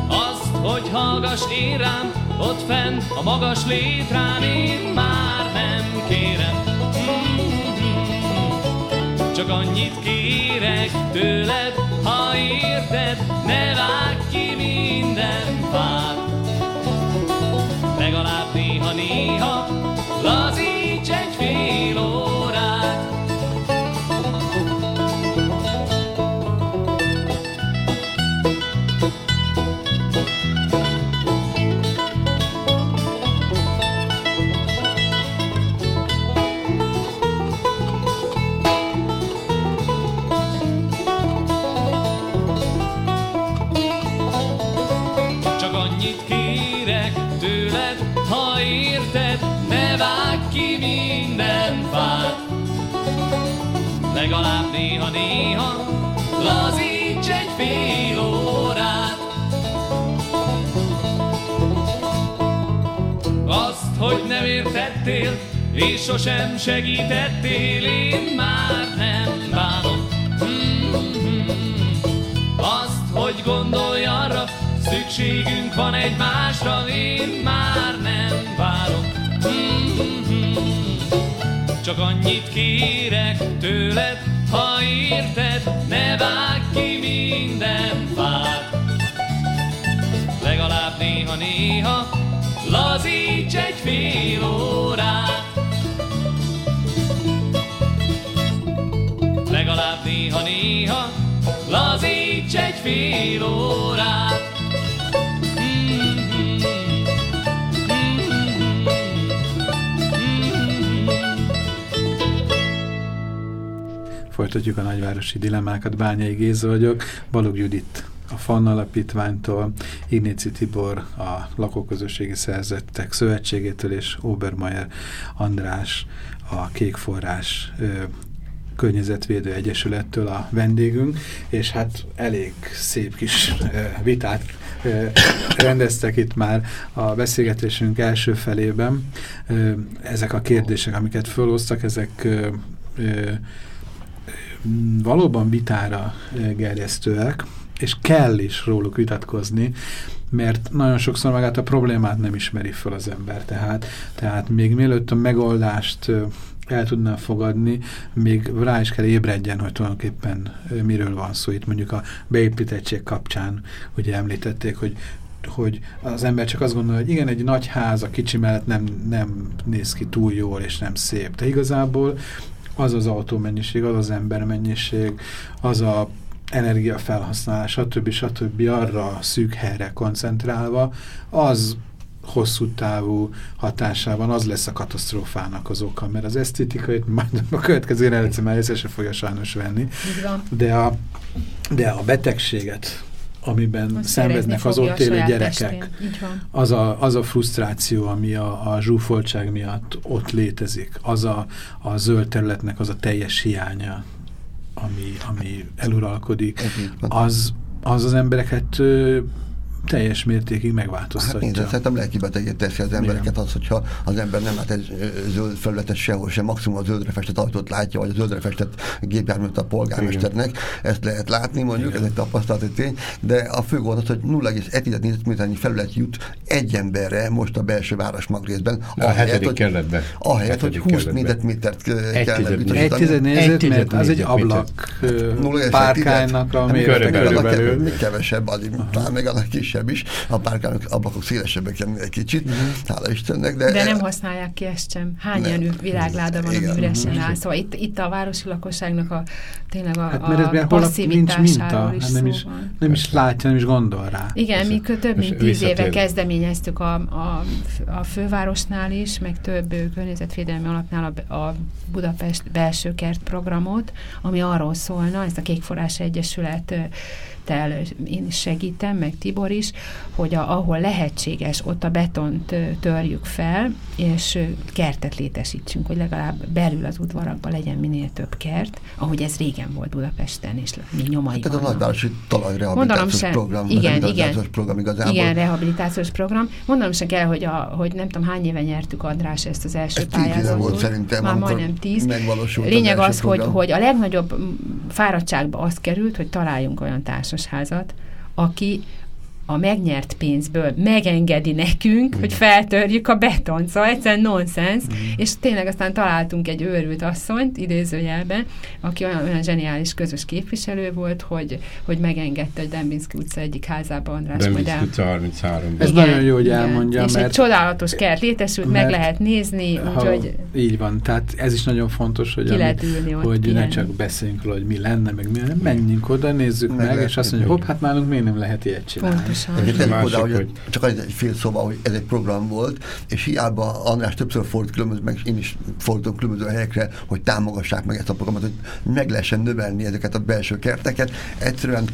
Azt, hogy hallgass én rám, ott fenn a magas létrán, én már nem kérem. Mm-hmm. Csak annyit kérek tőled, ha érted, ne vágj ki minden fát. Legalább néha-néha lazíts egy fél órát. Legalább néha-néha lazíts egy fél órát. Azt, hogy nem értettél, és sosem segítettél, én már nem bánom. Mm-hmm. Azt, hogy gondolj arra, szükségünk van egymásra, én már nem Csak annyit kérek tőled, ha érted, ne vágj ki minden fát. Legalább néha-néha lazíts egy fél órát. Legalább néha-néha lazíts egy fél órát. Folytatjuk a nagyvárosi dilemmákat. Bányai Géza vagyok, Balog Judit a FAN alapítványtól, Ignici Tibor a Lakóközösségi Szerzettek Szövetségétől és Obermeier András a Kékforrás Környezetvédő Egyesülettől a vendégünk, és hát elég szép kis vitát rendeztek itt már a beszélgetésünk első felében. Ezek a kérdések, amiket fölhoztak, ezek valóban vitára gerjesztőek, és kell is róluk vitatkozni, mert nagyon sokszor magát a problémát nem ismeri fel az ember. Tehát, tehát még mielőtt a megoldást el tudná fogadni, még rá is kell ébredjen, hogy tulajdonképpen miről van szó. Itt mondjuk a beépítettség kapcsán ugye említették, hogy hogy az ember csak azt gondolja, hogy igen, egy nagy ház a kicsi mellett nem, nem néz ki túl jól és nem szép. De igazából az az autómennyiség, az az embermennyiség, az a energiafelhasználás, stb. stb. arra a szűk helyre koncentrálva, az hosszú távú hatásában az lesz a katasztrófának az oka, mert az esztétikait majd a következő jelenetszemmel észre se fogja sajnos venni, de a, de a betegséget, amiben Azt szenvednek az ott élő gyerekek, az a, az a frusztráció, ami a, a zsúfoltság miatt ott létezik, az a, a zöld területnek az a teljes hiánya, ami, ami eluralkodik, az, az az embereket teljes mértékig megváltoztatja. Hát én szerintem lelkibetegét teszi az embereket az, hogyha az ember nem lát egy zöld felületet sehol sem, maximum a zöldre festett ajtót látja, vagy a zöldre festett gépjárműt a polgármesternek. Igen. Ezt lehet látni, mondjuk, Igen. ez egy tapasztalati tény, de a fő gond az, hogy 0,1 négyzetméternyi felület jut egy emberre most a belső város magrészben. A hetedik hogy, kerületben. Ahelyett, hogy 20 négyzetmétert kellene biztosítani. Egy négyzetméter, az egy ablak párkánynak a mérete Mi kevesebb, az, talán még a kis kisebb is, a párkányok ablakok szélesebbek egy kicsit, mm. hála Istennek. De, de nem használják ki ezt sem. Hány nem. ilyen világláda van, ami üresen áll. Szóval itt, itt a városi lakosságnak a tényleg a, hát, mert ez a passzívitásáról is, hát nem is, nem is látja, nem is gondol rá. Igen, mi több mint tíz éve kezdeményeztük a, a, a fővárosnál is, meg több környezetvédelmi alapnál a, a Budapest belső kert programot, ami arról szólna, ezt a Kékforrás Egyesület tel én is segítem, meg Tibor is, hogy a, ahol lehetséges, ott a betont törjük fel, és kertet létesítsünk, hogy legalább belül az udvarakban legyen minél több kert, ahogy ez régen volt Budapesten, és mi nyomai hát ez a nagyvárosi talajrehabilitációs program. Igen, igen, program igazából. Igen, rehabilitációs program. Mondanom se kell, hogy, a, hogy nem tudom, hány éve nyertük András ezt az első pályázatot. volt szerintem, Már majdnem tíz. Lényeg az, az hogy, hogy a legnagyobb fáradtságba az került, hogy találjunk olyan társasházat, aki a megnyert pénzből megengedi nekünk, mm. hogy feltörjük a betont. Szóval egyszerűen nonsens, mm. és tényleg aztán találtunk egy őrült asszonyt, idézőjelben, aki olyan, olyan zseniális közös képviselő volt, hogy, hogy megengedte, hogy Dembinski utca egyik házába András Dembinski utca 33 Ez igen, nagyon jó, hogy elmondja, És mert, egy csodálatos kert létesült, meg lehet nézni, úgyhogy... Így van, tehát ez is nagyon fontos, hogy, ami, ott, hogy ne csak beszéljünk róla, hogy mi lenne, meg mi lenne, menjünk oda, nézzük meg, meg és azt mondjuk, hopp, hát nálunk miért nem lehet ilyet csinálni. Pontos. Pontosan. Oda, hogy, hogy csak egy, egy fél szóba, hogy ez egy program volt, és hiába András többször fordult különböző, meg én is fordultam különböző helyekre, hogy támogassák meg ezt a programot, hogy meg lehessen növelni ezeket a belső kerteket. Egyszerűen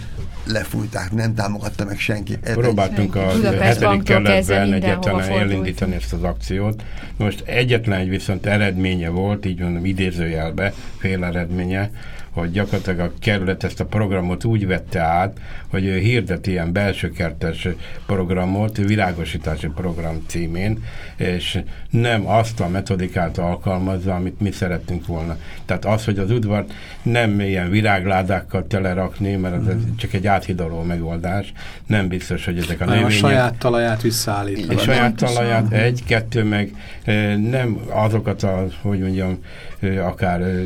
lefújták, nem támogatta meg senki. Ez Próbáltunk a hetedik kerületben egyetlen elindítani ezt az akciót. Most egyetlen egy viszont eredménye volt, így mondom idézőjelbe, fél eredménye, hogy gyakorlatilag a kerület ezt a programot úgy vette át, hogy ő hirdet ilyen belső kertes programot, virágosítási program címén, és nem azt a metodikát alkalmazza, amit mi szerettünk volna. Tehát az, hogy az udvar nem ilyen virágládákkal telerakni, mert ez mm. csak egy áthidaló megoldás, nem biztos, hogy ezek a növények... A saját talaját visszaállítani. A saját talaját, egy, kettő meg eh, nem azokat a, hogy mondjam, eh, akár eh,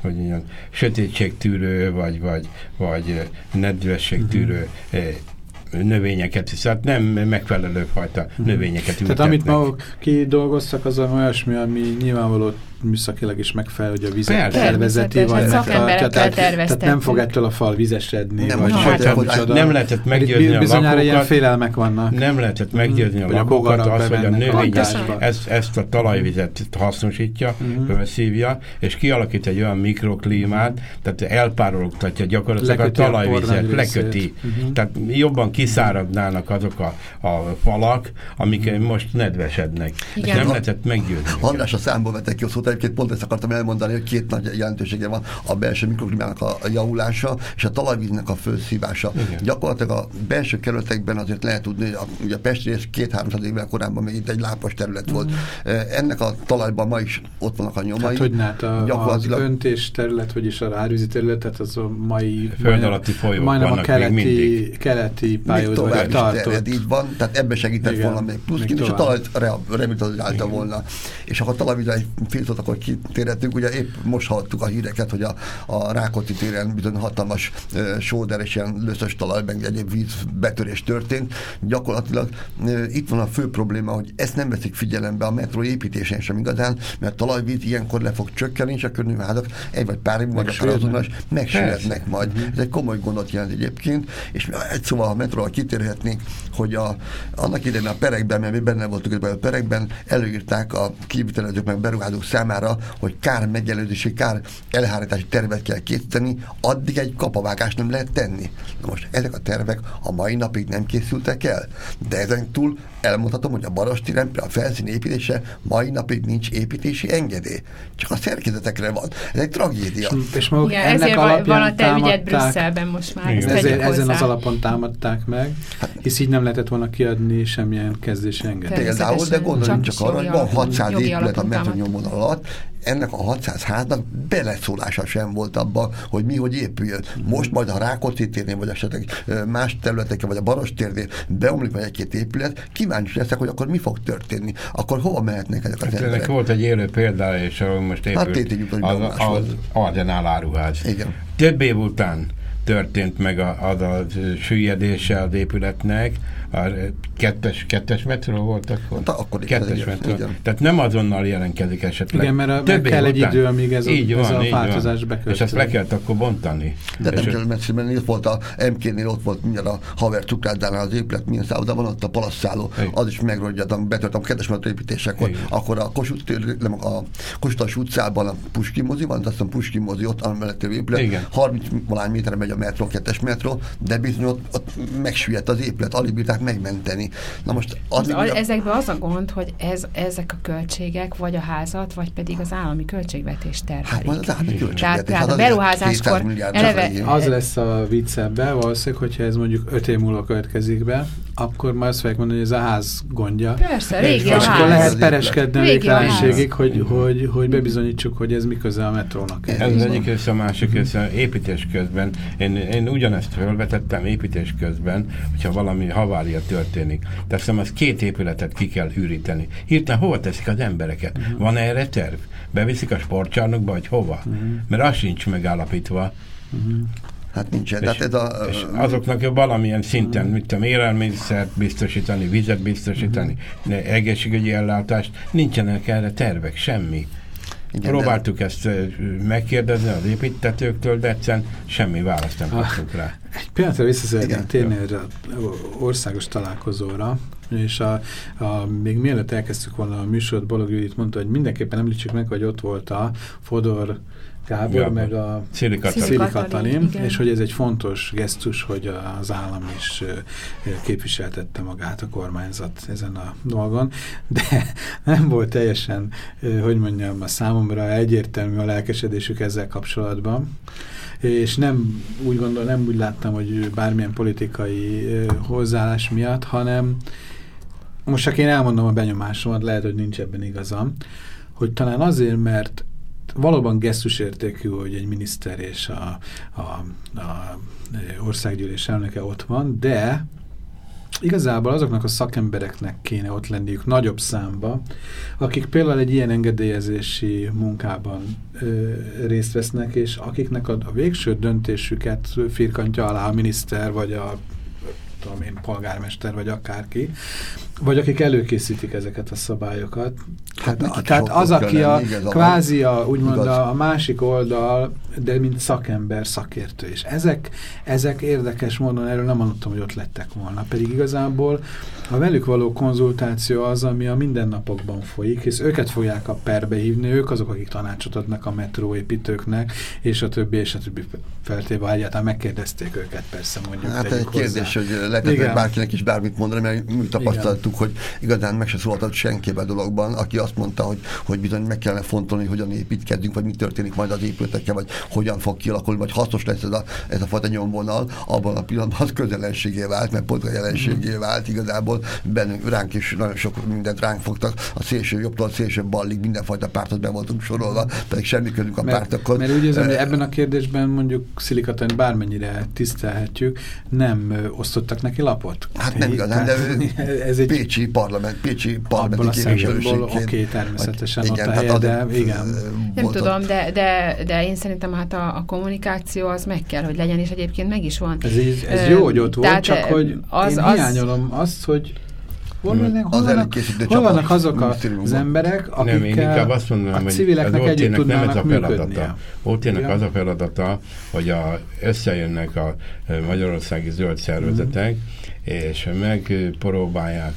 hogy mondjam, sötétségtűrő, vagy, vagy, vagy nedvességtűrő uh-huh növényeket, tehát nem megfelelő fajta uh-huh. növényeket ültetnek. Tehát amit maguk kidolgoztak, az olyasmi, ami nyilvánvaló műszakilag is megfelel, hogy a vizet tervezeti, vagy megtartja. Tehát, tehát nem fog ettől a fal vizesedni, nem, vagy hát, hát, nem lehetett meggyőzni a lakokat. ilyen félelmek vannak. Nem lehetett meggyőzni a lakokat az, hogy a növény ezt, ezt a talajvizet hasznosítja, uh-huh. szívja, és kialakít egy olyan mikroklímát, tehát elpárologtatja gyakorlatilag a talajvizet, leköti. Uh-huh. Tehát jobban kiszáradnának azok a, a falak, amik most nedvesednek. Igen. nem lehetett meggyőzni. András a számból vettek ki a szót, egyébként pont ezt akartam elmondani, hogy két nagy jelentősége van a belső mikroklimának a javulása és a talajvíznek a felszívása. Igen. Gyakorlatilag a belső kerületekben azért lehet tudni, hogy a, ugye a Pesti rész két-háromszáz évvel korábban még itt egy lápos terület volt. Mm. Ennek a talajban ma is ott vannak a nyomai. Hát hogy hát a, gyakorlatilag... az öntés terület, vagyis a árvízi terület, tehát az a mai... Föld alatti folyók majdnem a keleti, keleti pályaudvar tartott. Így van, tehát ebbe segített Igen, volna még plusz még és a talajt rehabilitálta volna. És akkor a talajvízre egy fél szót akkor kitérhetünk. Ugye épp most hallottuk a híreket, hogy a, a Rákoti téren bizony hatalmas uh, sóder és ilyen löszös talajban egyéb vízbetörés történt. Gyakorlatilag uh, itt van a fő probléma, hogy ezt nem veszik figyelembe a metró építésén sem igazán, mert talajvíz ilyenkor le fog csökkenni, és a környűházak egy vagy pár év vagy akár megsüllyednek majd. Uh-huh. Ez egy komoly gondot jelent egyébként, és egy szóval a metróval kitérhetnénk, hogy a, annak idején a perekben, mert mi benne voltunk ebben a perekben, előírták a kivitelezők meg beruházók számára, hogy kár megelőzési, kár elhárítási tervet kell készíteni, addig egy kapavágást nem lehet tenni. Na most ezek a tervek a mai napig nem készültek el, de ezen túl elmondhatom, hogy a Barosti a felszín építése mai napig nincs építési engedély. Csak a szerkezetekre van. Ez egy tragédia. És maguk Igen, ennek ezért van a te ügyed Brüsszelben most már. Igen. Ezért, ezen az alapon támadták meg, hát, hisz így nem lehetett volna kiadni semmilyen kezdési engedélyt. Például, de gondoljunk csak, csak arra, hogy van 600 épület a metonyomon alatt, ennek a 600 háznak beleszólása sem volt abban, hogy mi hogy épüljön. Most majd a Rákóczi térnél, vagy esetleg más területeken, vagy a Baros térnél beomlik vagy egy-két épület, kíváncsi leszek, hogy akkor mi fog történni. Akkor hova mehetnek ezek az hát emberek? volt egy élő példája, és most épült hát tétjük, hogy az, az, az Ardenál áruház. Igen. Több év után történt meg az a süllyedése az épületnek, a kettes, kettes metró volt akkor? Hát akkor kettes metró. Igen. Tehát nem azonnal jelentkezik esetleg. Igen, mert a, Több kell egy idő, amíg ez, így a, van, ez a változás bekövetkezik. És ezt le kellett akkor bontani. De nem kell mert mert volt a MK-nél, ott volt mindjárt a haver cukrádánál az épület, milyen szálloda van ott a palasszálló, az is megrodjat, betörtem kettes metró építésekor, Igen. akkor a Kossuth, nem, a Kossuth utcában a Puskin mozi van, azt hiszem Puskin mozi ott amellett épület, Igen. 30 valány méterre megy a metró, kettes metró, de bizony ott, ott megsüllyedt az épület, alig bírták megmenteni. Na most az, az, ezekben az a gond, hogy ez, ezek a költségek vagy a házat, vagy pedig az állami költségvetés terhelik. Hát majd az állami költségvetés. Tehát, tehát a beruházáskor eleve... Az lesz a vicc ebbe, valószínűleg, hogyha ez mondjuk öt év múlva következik be, akkor már azt fogják mondani, hogy ez a ház gondja. Persze, régi És akkor lehet pereskedni a végtelenségig, hogy, hogy, hogy bebizonyítsuk, hogy ez miközben a metrónak. Ez az egyik része, a másik része, építés közben. Én, én ugyanezt felvetettem építés közben, hogyha valami havária történik. Teszem, az két épületet ki kell üríteni. Hirtelen hova teszik az embereket? Uh -huh. Van -e erre terv? Beviszik a sportcsarnokba, vagy hova? Uh -huh. Mert az sincs megállapítva. Uh -huh. Hát nincsen. És, ez a, és azoknak valamilyen szinten, mit tudom, élelmiszert biztosítani, vizet biztosítani, uh-huh. egészségügyi ellátást, nincsenek erre tervek, semmi. Igen, Próbáltuk de... ezt megkérdezni az építetőktől, de egyszerűen semmi választ nem kaptunk rá. Egy pillanatra vissza szeretném térni erre országos találkozóra, és a, a, még mielőtt elkezdtük volna a műsort, Balog Judit mondta, hogy mindenképpen említsük meg, hogy ott volt a Fodor Gábor, Gábor. meg a Szili Katalin, Katalin és hogy ez egy fontos gesztus, hogy az állam is képviseltette magát a kormányzat ezen a dolgon, de nem volt teljesen, hogy mondjam, a számomra egyértelmű a lelkesedésük ezzel kapcsolatban, és nem úgy gondol, nem úgy láttam, hogy bármilyen politikai hozzáállás miatt, hanem most csak én elmondom a benyomásomat, lehet, hogy nincs ebben igazam, hogy talán azért, mert valóban gesztusértékű, hogy egy miniszter és a, a, a országgyűlés elnöke ott van, de igazából azoknak a szakembereknek kéne ott lenniük nagyobb számba, akik például egy ilyen engedélyezési munkában ö, részt vesznek, és akiknek a, a végső döntésüket firkantja alá a miniszter, vagy a tudom én, polgármester, vagy akárki, vagy akik előkészítik ezeket a szabályokat. Hát, hát, tehát az, aki a kvázi a, úgymond a, a másik oldal, de mint szakember, szakértő. És ezek, ezek érdekes módon, erről nem mondtam, hogy ott lettek volna. Pedig igazából a velük való konzultáció az, ami a mindennapokban folyik, és őket fogják a perbe hívni, ők azok, akik tanácsot adnak a metróépítőknek, és a többi, és a többi feltéve egyáltalán megkérdezték őket, persze mondjuk. Hát egy kérdés, hozzá. hogy lehet bárkinek is bármit mondani, mert mi tapasztaltuk, hogy igazán meg se szólhatott senki a dologban, aki azt mondta, hogy, hogy bizony meg kellene fontolni, hogy hogyan építkedünk, vagy mi történik majd az épületekkel, vagy hogyan fog kialakulni, vagy hasznos lesz ez a, ez a fajta nyomvonal, abban a pillanatban az közelenségé vált, mert pont a jelenségé vált igazából, bennünk, ránk is nagyon sok mindent ránk fogtak, a szélső jobbtól a szélső ballig mindenfajta pártot be voltunk sorolva, pedig semmi közünk a mert, pártokhoz. Mert úgy érzem, hogy ebben a kérdésben mondjuk Szilikatán bármennyire tisztelhetjük, nem osztottak neki lapot. Hát nem igazán, de ez egy Pécsi parlament, Pécsi parlamenti képviselőségként. Oké, okay, természetesen vagy, ott igen, a helye, de igen. Nem tudom, de, de, de én szerintem hát a, a kommunikáció az meg kell, hogy legyen, és egyébként meg is van. Ez, így, ez jó, hogy ott volt, csak hogy az, én az, hiányolom azt, hogy Hol, vannak, hol, vannak, hol vannak azok a, az emberek, akikkel nem, én inkább azt mondom, a civileknek hogy együtt nem ez a feladata. Ótének ja. az a feladata, hogy a, összejönnek a magyarországi zöld szervezetek, mm. és megpróbálják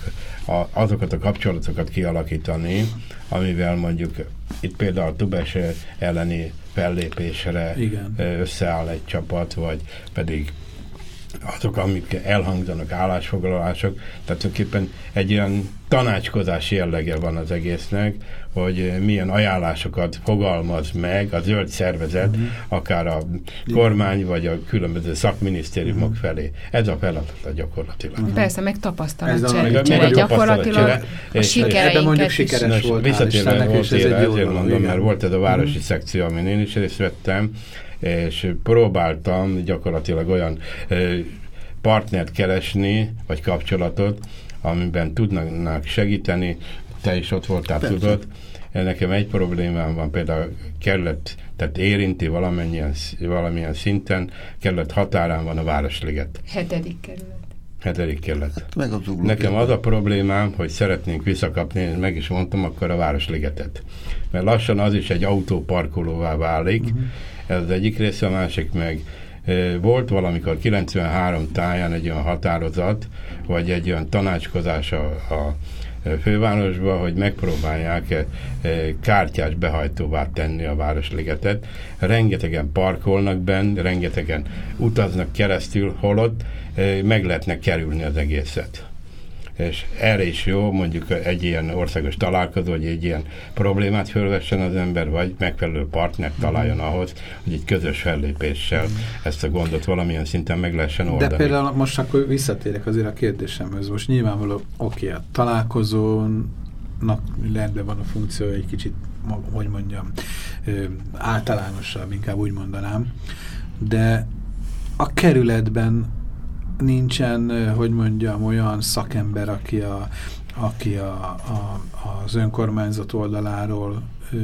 a, azokat a kapcsolatokat kialakítani, amivel mondjuk itt például a Tubes elleni fellépésre Igen. összeáll egy csapat, vagy pedig azok, amik elhangzanak, állásfoglalások, tehát tulajdonképpen egy olyan tanácskozás jellege van az egésznek, hogy milyen ajánlásokat fogalmaz meg a zöld szervezet, mm. akár a kormány, vagy a különböző szakminisztériumok mm. felé. Ez a feladata gyakorlatilag. Mm. Persze, meg tapasztalatcsere. Csere, gyakorlatilag a, a sikereinket mondjuk sikeres volt. Visszatérve volt ezért mondom, mert volt ez a városi mm. szekció, amin én is részt vettem, és próbáltam gyakorlatilag olyan partnert keresni, vagy kapcsolatot, amiben tudnak segíteni, te is ott voltál, Persze. tudod. Nekem egy problémám van, például kellett, tehát érinti valamilyen, valamilyen szinten, kellett határán van a Városliget. Hetedik kerület. Hetedik kerület. Hát meg az Nekem az a problémám, hogy szeretnénk visszakapni, meg is mondtam, akkor a Városligetet. Mert lassan az is egy autóparkolóvá válik, uh mhm. -huh. Ez az egyik része, a másik meg volt valamikor 93 táján egy olyan határozat, vagy egy olyan tanácskozás a, a fővárosba, hogy megpróbálják kártyás behajtóvá tenni a Városligetet. Rengetegen parkolnak benn, rengetegen utaznak keresztül, holott meg lehetne kerülni az egészet és erre is jó mondjuk egy ilyen országos találkozó, hogy egy ilyen problémát fölvessen az ember, vagy megfelelő partnert találjon mhm. ahhoz, hogy egy közös fellépéssel mhm. ezt a gondot valamilyen szinten meg lehessen oldani. De például most akkor visszatérek azért a kérdésemhez. Most nyilvánvaló, oké, a találkozónak rendben van a funkció egy kicsit, hogy mondjam, általánosabb, inkább úgy mondanám, de a kerületben nincsen, hogy mondjam, olyan szakember, aki, a, aki a, a, az önkormányzat oldaláról ö,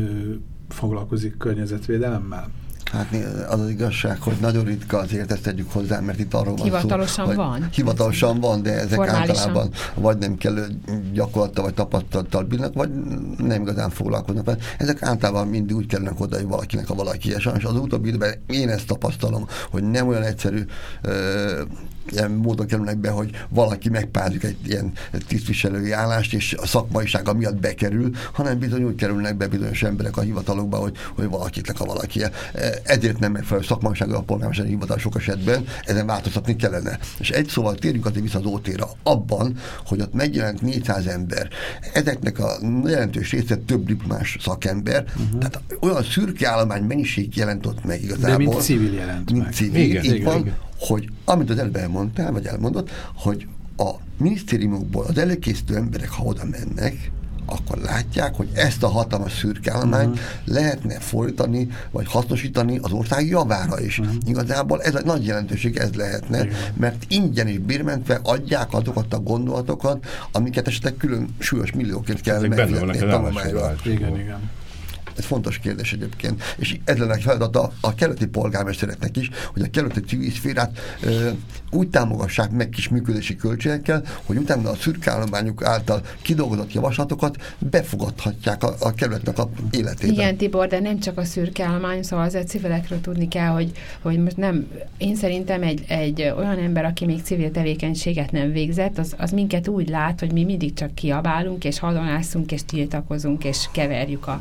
foglalkozik környezetvédelemmel? Hát az az igazság, hogy nagyon ritka azért ezt tegyük hozzá, mert itt arról van Hivatalosan szó, van? Hivatalosan van, de ezek Formálisan. általában vagy nem kell gyakorlattal, vagy tapasztalattal bírnak, vagy nem igazán foglalkoznak. Ezek általában mindig úgy kerülnek oda, hogy valakinek a valaki. És az utóbbi időben én ezt tapasztalom, hogy nem olyan egyszerű ö, ilyen módon kerülnek be, hogy valaki megpázik egy ilyen tisztviselői állást, és a szakmaisága miatt bekerül, hanem bizony úgy kerülnek be bizonyos emberek a hivatalokba, hogy, hogy valakitnek a valaki. Ezért nem megfelelő szakmaisága a polgármesteri hivatal sok esetben, ezen változtatni kellene. És egy szóval térjünk azért vissza az ótéra abban, hogy ott megjelent 400 ember. Ezeknek a jelentős része több diplomás szakember, uh-huh. tehát olyan szürke állomány mennyiség jelent ott meg igazából. De mint civil jelent mint meg. Civil, igen, igen, van, igen. Hogy amit az előbb elmondtál, vagy elmondott, hogy a minisztériumokból az előkészítő emberek, ha oda mennek, akkor látják, hogy ezt a hatalmas szürkállományt uh-huh. lehetne folytani, vagy hasznosítani az ország javára is. Uh-huh. Igazából ez a nagy jelentőség ez lehetne, igen. mert ingyen és bírmentve adják azokat a gondolatokat, amiket esetleg külön súlyos millióként kell megfizetni tanulmányra. Igen, igen. Ez fontos kérdés egyébként. És ez lenne feladata a keleti polgármestereknek is, hogy a keleti civil szférát ö, úgy támogassák meg kis működési költségekkel, hogy utána a szürkállományuk által kidolgozott javaslatokat befogadhatják a, a kerületnek a életében. Igen, Tibor, de nem csak a szürkállomány, szóval azért civilekről tudni kell, hogy, hogy most nem, én szerintem egy, egy olyan ember, aki még civil tevékenységet nem végzett, az, az minket úgy lát, hogy mi mindig csak kiabálunk, és hadonászunk, és tiltakozunk, és keverjük a,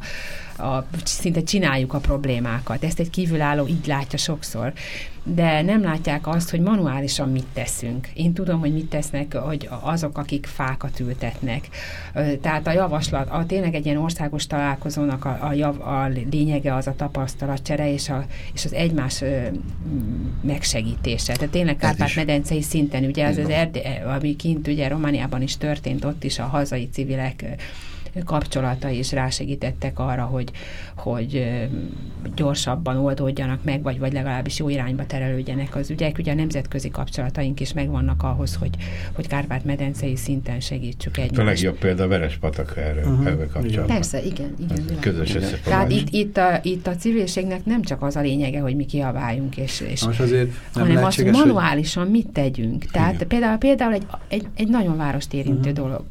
szinte csináljuk a problémákat. Ezt egy kívülálló így látja sokszor. De nem látják azt, hogy manuálisan mit teszünk. Én tudom, hogy mit tesznek hogy azok, akik fákat ültetnek. Tehát a javaslat, a, tényleg egy ilyen országos találkozónak a, a, jav, a lényege az a tapasztalatcsere és, a, és az egymás ö, megsegítése. Tehát tényleg Kárpát-medencei szinten, ugye az, az Erde, ami kint ugye Romániában is történt, ott is a hazai civilek kapcsolatai is rásegítettek arra, hogy, hogy gyorsabban oldódjanak meg, vagy, vagy legalábbis jó irányba terelődjenek az ügyek. Ugye a nemzetközi kapcsolataink is megvannak ahhoz, hogy, hogy Kárpát-medencei szinten segítsük egymást. A legjobb példa a Verespatak erre, uh-huh. erre kapcsolatban. Persze, igen. igen közös Tehát itt, itt, a, itt a civilségnek nem csak az a lényege, hogy mi kiabáljunk, és, és Most azért nem hanem az, hogy manuálisan mit tegyünk. Tehát igen. például, például egy, egy, egy nagyon várost érintő uh-huh. dolog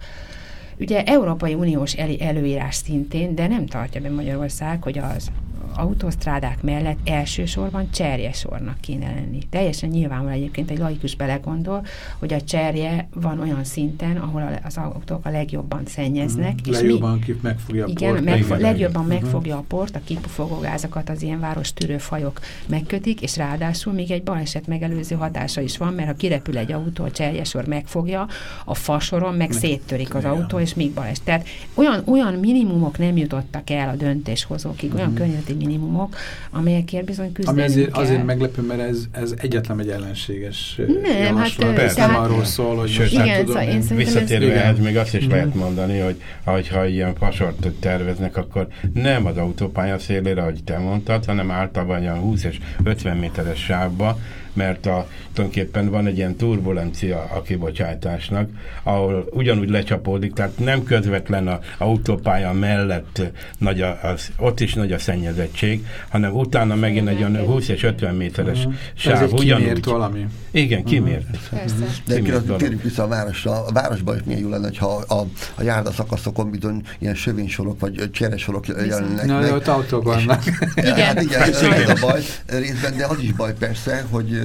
Ugye Európai Uniós előírás szintén, de nem tartja be Magyarország, hogy az autósztrádák mellett elsősorban cserjesornak kéne lenni. Teljesen nyilvánvaló egyébként egy laikus belegondol, hogy a cserje van olyan szinten, ahol az autók a legjobban szennyeznek. Uh-huh. És legjobban mi, megfogja a igen, port. Megfo- legjobban uh-huh. megfogja a port, a kipufogógázakat az ilyen város tűrőfajok megkötik, és ráadásul még egy baleset megelőző hatása is van, mert ha kirepül egy autó, a cserjesor megfogja, a fasoron meg széttörik az autó, és még baleset. Tehát olyan, olyan minimumok nem jutottak el a döntéshozókig, olyan uh-huh. környezeti minimumok, amelyekért bizony küzdenünk Ami azért, kell. azért meglepő, mert ez, ez egyetlen egy ellenséges nem, javaslat. Hát, nem arról szól, hogy Sőt, igen, tudom, szóval én visszatérve ehhez még azt is lehet mondani, hogy ha ilyen fasort terveznek, akkor nem az autópálya szélére, ahogy te mondtad, hanem általában olyan 20 és 50 méteres sávba, mert a, tulajdonképpen van egy ilyen turbulencia a kibocsátásnak, ahol ugyanúgy lecsapódik, tehát nem közvetlen a autópálya mellett nagy a, az, ott is nagy a szennyezettség, hanem utána megint egy olyan 20 és 50 méteres uh-huh. sáv. Ez ugyanúgy. valami. Igen, kimért. Uh-huh. De térjünk vissza a városra. A városban is milyen jó lenne, ha a, a járda szakaszokon bizony ilyen sövénysorok vagy cseresorok jelennek Na, meg. ott autók vannak. igen. Hát igen, ez a baj részben, de az is baj persze, hogy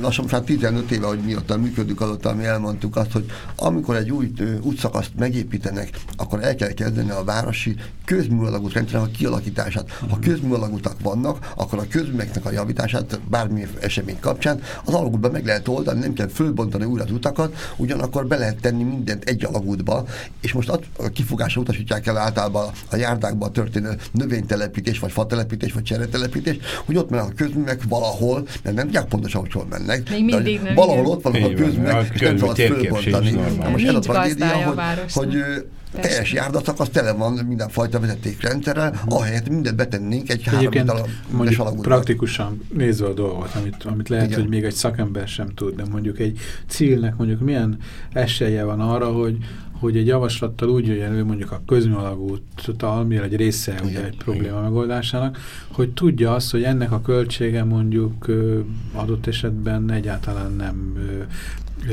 lassan már 15 éve, hogy mióta működünk, azóta mi elmondtuk azt, hogy amikor egy új útszakaszt megépítenek, akkor el kell kezdeni a városi közműalagút rendszernek a kialakítását. Ha mhm. közműalagutak vannak, akkor a közműveknek a javítását bármilyen esemény kapcsán az alagútban meg lehet oldani, nem kell fölbontani újra az utakat, ugyanakkor be lehet tenni mindent egy alagútba, és most a kifogásra utasítják el általában a járdákban történő növénytelepítés, vagy fatelepítés, vagy cseretelepítés, hogy ott mennek a közművek valahol, mert nem tudják pontosan, hol mennek. Még mindig nem. Valahol ott vannak a közművek, és nem szabad fölbontani. Most ez a tragédia, hogy, hogy teljes járdaszakasz tele van mindenfajta vezetékrendszerrel, uh-huh. ahelyett mindent betennénk egy három mondjuk praktikusan nézve a dolgot, amit, amit lehet, Igen. hogy még egy szakember sem tud, de mondjuk egy civilnek mondjuk milyen esélye van arra, hogy hogy egy javaslattal úgy jöjjön elő mondjuk a közműalagúttal, mivel egy része igen, ugye egy probléma igen. megoldásának, hogy tudja azt, hogy ennek a költsége mondjuk adott esetben egyáltalán nem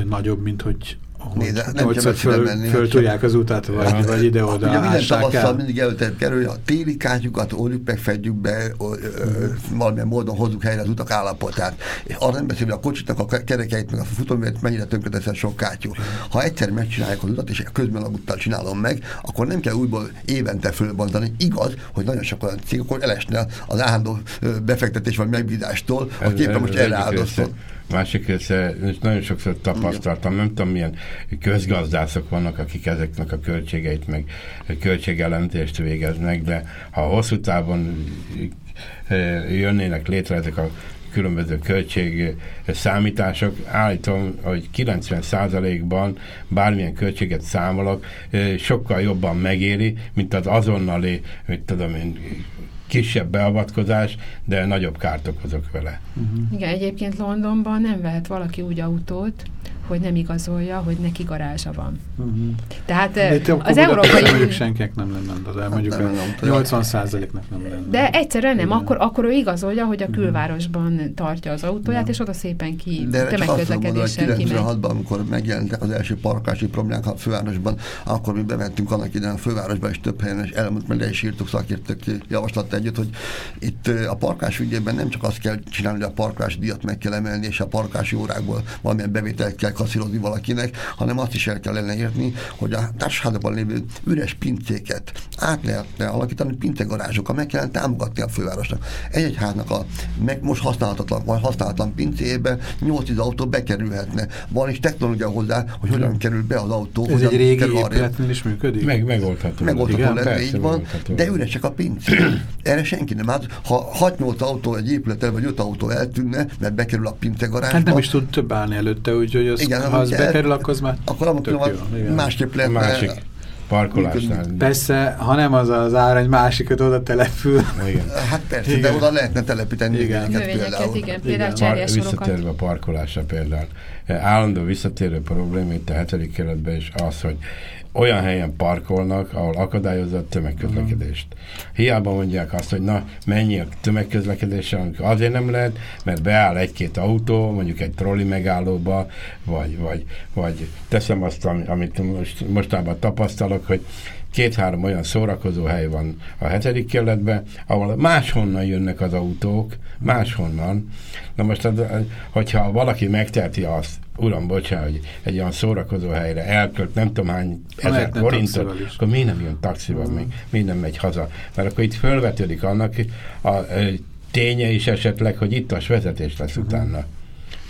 nagyobb, mint hogy Nézd, nem kell föl, menni. Föl tudják az utat, vagy, ja. vagy ide-oda Ugye minden tavasszal mindig előtett kerül, a téli kátyukat oldjuk meg, fedjük be, o, ö, ö, valamilyen módon hozzuk helyre az utak állapotát. És arra nem beszélve, a kocsitnak a kerekeit, meg a futóművet mennyire tönkretesz sok kátyú. Ha egyszer megcsinálják az utat, és közben a uttal csinálom meg, akkor nem kell újból évente fölbontani. Igaz, hogy nagyon sok olyan cég akkor elesne az állandó befektetés vagy megbízástól, a képen most erre áldoztat. Másik része, nagyon sokszor tapasztaltam, nem tudom milyen közgazdászok vannak, akik ezeknek a költségeit meg költségelentést végeznek, de ha hosszú távon eh, jönnének létre ezek a különböző költség számítások, állítom, hogy 90%-ban bármilyen költséget számolok, eh, sokkal jobban megéri, mint az azonnali, mit tudom én, kisebb beavatkozás, de nagyobb kárt okozok vele. Uh-huh. Igen, egyébként Londonban nem vehet valaki úgy autót, hogy nem igazolja, hogy neki garázsa van. Uh-huh. Tehát de az európai... Mondjuk senkinek nem lenne, de mondjuk hát nem, 80 százaléknak nem lenne. De egyszerűen nem, akkor, akkor ő igazolja, hogy a mhm. külvárosban tartja az autóját, és oda szépen ki de tömegközlekedéssel kimegy. 96-ban, amikor megjelentek az első parkási problémák a fővárosban, akkor mi bementünk annak idején a fővárosban, és több helyen, és elmúlt, mert le is írtuk szakértők javaslat együtt, hogy itt a parkás ügyében nem csak azt kell csinálni, hogy a parkás díjat meg kell emelni, és a parkási órákból valamilyen bevételt kell kaszírozni valakinek, hanem azt is el kell érni, hogy a társaságban lévő üres pincéket át lehetne alakítani, pincegarázsokkal meg kellene támogatni a fővárosnak. Egy-egy háznak a meg most használhatatlan, vagy használatlan pincébe 8 autó bekerülhetne. Van is technológia hozzá, hogy hogyan kerül be az autó. Ez egy régi épületnél is működik? Meg, megoldható. Megoldható lenne, így van, de üresek a pincék. Erre senki nem. Hát, ha 6-8 autó egy épületel, vagy 5 autó eltűnne, mert bekerül a pincegarázsba. Hát nem is tud több állni előtte, úgyhogy az igen, ha az bekerül, akkor az már Akkor abban pillanatban másképp lehet. Másik parkolásnál. Persze, ha nem az az ára, egy másikat oda települ. Igen. Hát persze, igen. de oda lehetne telepíteni igen. például. Igen, például igen. Visszatérve a parkolásra például. Állandó visszatérő probléma itt a hetedik keretben is az, hogy olyan helyen parkolnak, ahol akadályozza a tömegközlekedést. Hiába mondják azt, hogy na, mennyi a tömegközlekedéssel, azért nem lehet, mert beáll egy-két autó, mondjuk egy trolli megállóba, vagy, vagy, vagy teszem azt, amit most, mostában tapasztalok, hogy két-három olyan szórakozó hely van a hetedik kerületben, ahol máshonnan jönnek az autók, máshonnan. Na most, hogyha valaki megteheti azt, uram, bocsánat, hogy egy olyan szórakozó helyre elkölt nem tudom hány ezer forintot, akkor miért nem jön taxival, még, miért nem megy haza? Mert akkor itt fölvetődik annak a, a ténye is esetleg, hogy itt a vezetés lesz -huh. utána.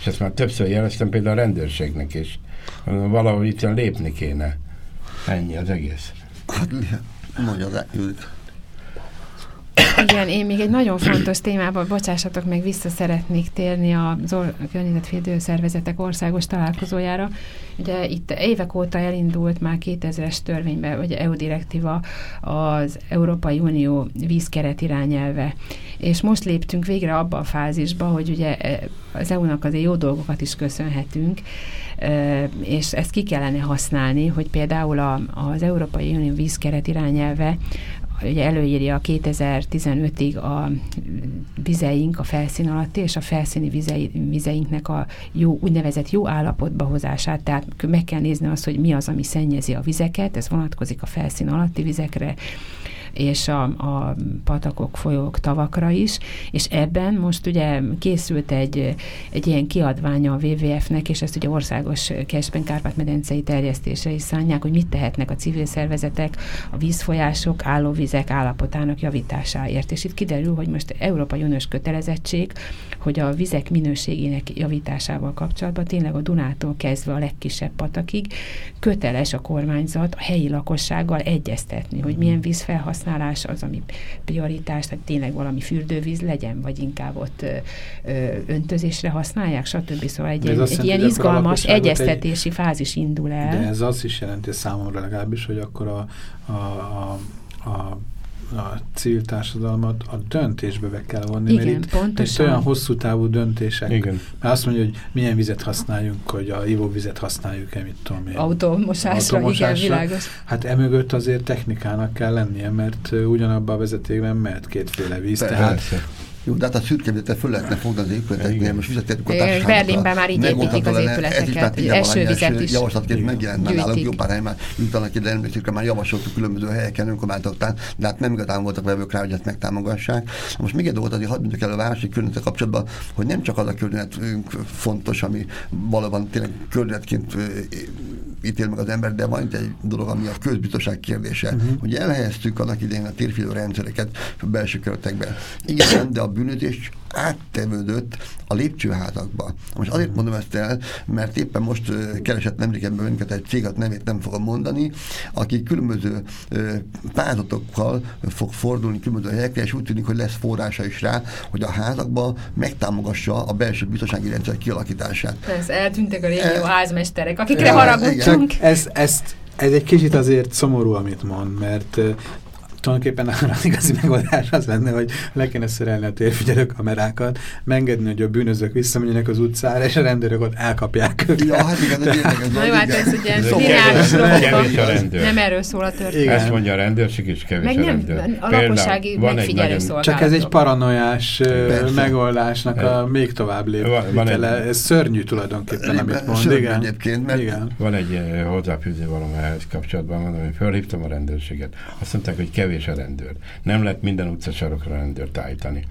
És ezt már többször jeleztem például a rendőrségnek is. Valahogy itt lépni kéne. Ennyi az egész. Hát, mondja. Igen, én még egy nagyon fontos témában, bocsássatok meg, vissza szeretnék térni a környezetvédő szervezetek országos találkozójára. Ugye itt évek óta elindult már 2000-es törvénybe, vagy EU direktíva az Európai Unió vízkeret irányelve. És most léptünk végre abba a fázisba, hogy ugye e, az EU-nak azért jó dolgokat is köszönhetünk, e, és ezt ki kellene használni, hogy például a, az Európai Unió vízkeret irányelve ugye előírja 2015-ig a vizeink a felszín alatti, és a felszíni vizei, vizeinknek a jó, úgynevezett jó állapotba hozását, tehát meg kell nézni azt, hogy mi az, ami szennyezi a vizeket, ez vonatkozik a felszín alatti vizekre, és a, a patakok, folyók, tavakra is, és ebben most ugye készült egy, egy ilyen kiadványa a WWF-nek, és ezt ugye országos Kesben Kárpát-medencei terjesztésre is szánják, hogy mit tehetnek a civil szervezetek a vízfolyások, állóvizek állapotának javításáért. És itt kiderül, hogy most Európai Uniós kötelezettség, hogy a vizek minőségének javításával kapcsolatban tényleg a Dunától kezdve a legkisebb patakig köteles a kormányzat a helyi lakossággal egyeztetni, hogy milyen vízfelhasználás felhasználás az, ami prioritás, tehát tényleg valami fürdővíz legyen, vagy inkább ott ö, öntözésre használják, stb. Szóval egy, egy, egy ilyen izgalmas egyeztetési egy, fázis indul el. De ez azt is jelenti számomra legalábbis, hogy akkor a, a, a, a a civil társadalmat a döntésbe be kell vonni, Igen, mert itt, pontosan. itt olyan hosszú távú döntések. Igen. Mert azt mondja, hogy milyen vizet használjunk, hogy a ivóvizet használjuk-e, mit tudom én. Automosásra, Automosásra, igen, világos. Hát emögött azért technikának kell lennie, mert ugyanabban a vezetékben mehet kétféle víz. Persze. Tehát Jó, de hát a szürke föl lehetne fogni az épületeknél, most visszatértük a társaságokra. Berlinben már így építik az épületeket, esővizet is Javaslatként megjelent már nálunk, jó pár helyen már juttanak ide, emlékszik, már javasoltuk különböző helyeken, önkormányzatoktán, de hát nem igazán voltak vevők rá, hogy ezt megtámogassák. Most még egy dolgot azért hadd mondjuk el a városi környezet kapcsolatban, hogy nem csak az a környezetünk fontos, ami valóban tényleg környezetként ítél meg az ember, de van egy dolog, ami a közbiztonság kérdése. Uh-huh. Ugye elhelyeztük annak idején a térfiló rendszereket a belső keretekbe. Igen, de a bűnözés áttevődött a lépcsőházakba. Most azért mondom ezt el, mert éppen most keresett nemrégebben bennünket egy céget nevét nem fogom mondani, aki különböző pályázatokkal fog fordulni különböző helyekre, és úgy tűnik, hogy lesz forrása is rá, hogy a házakba megtámogassa a belső biztonsági rendszer kialakítását. Persze, eltűntek a régió e, házmesterek, akikre e, haragudtunk. Ez, ezt ez egy kicsit azért szomorú, amit mond, mert tulajdonképpen az igazi megoldás az lenne, hogy le kéne szerelni a térfigyelő kamerákat, megengedni, hogy a bűnözők visszamenjenek az utcára, és a rendőrök ott elkapják őket. Ja, hát igen, ez Na jó, hát ez ugye nem erről szól a történet. Ezt mondja a rendőrség, és kevés Meg a rendőr. Nem, a lakossági megfigyelő Csak ez egy paranoiás Persze. megoldásnak a még tovább lépítele. Ez szörnyű tulajdonképpen, amit mond. Igen. Egyébként, mert igen. Van egy hozzáfűző valami ehhez kapcsolatban, mondom, hogy felhívtam a rendőrséget. Azt mondták, hogy kevés kevés a rendőr. Nem lehet minden utcasarokra rendőrt állítani.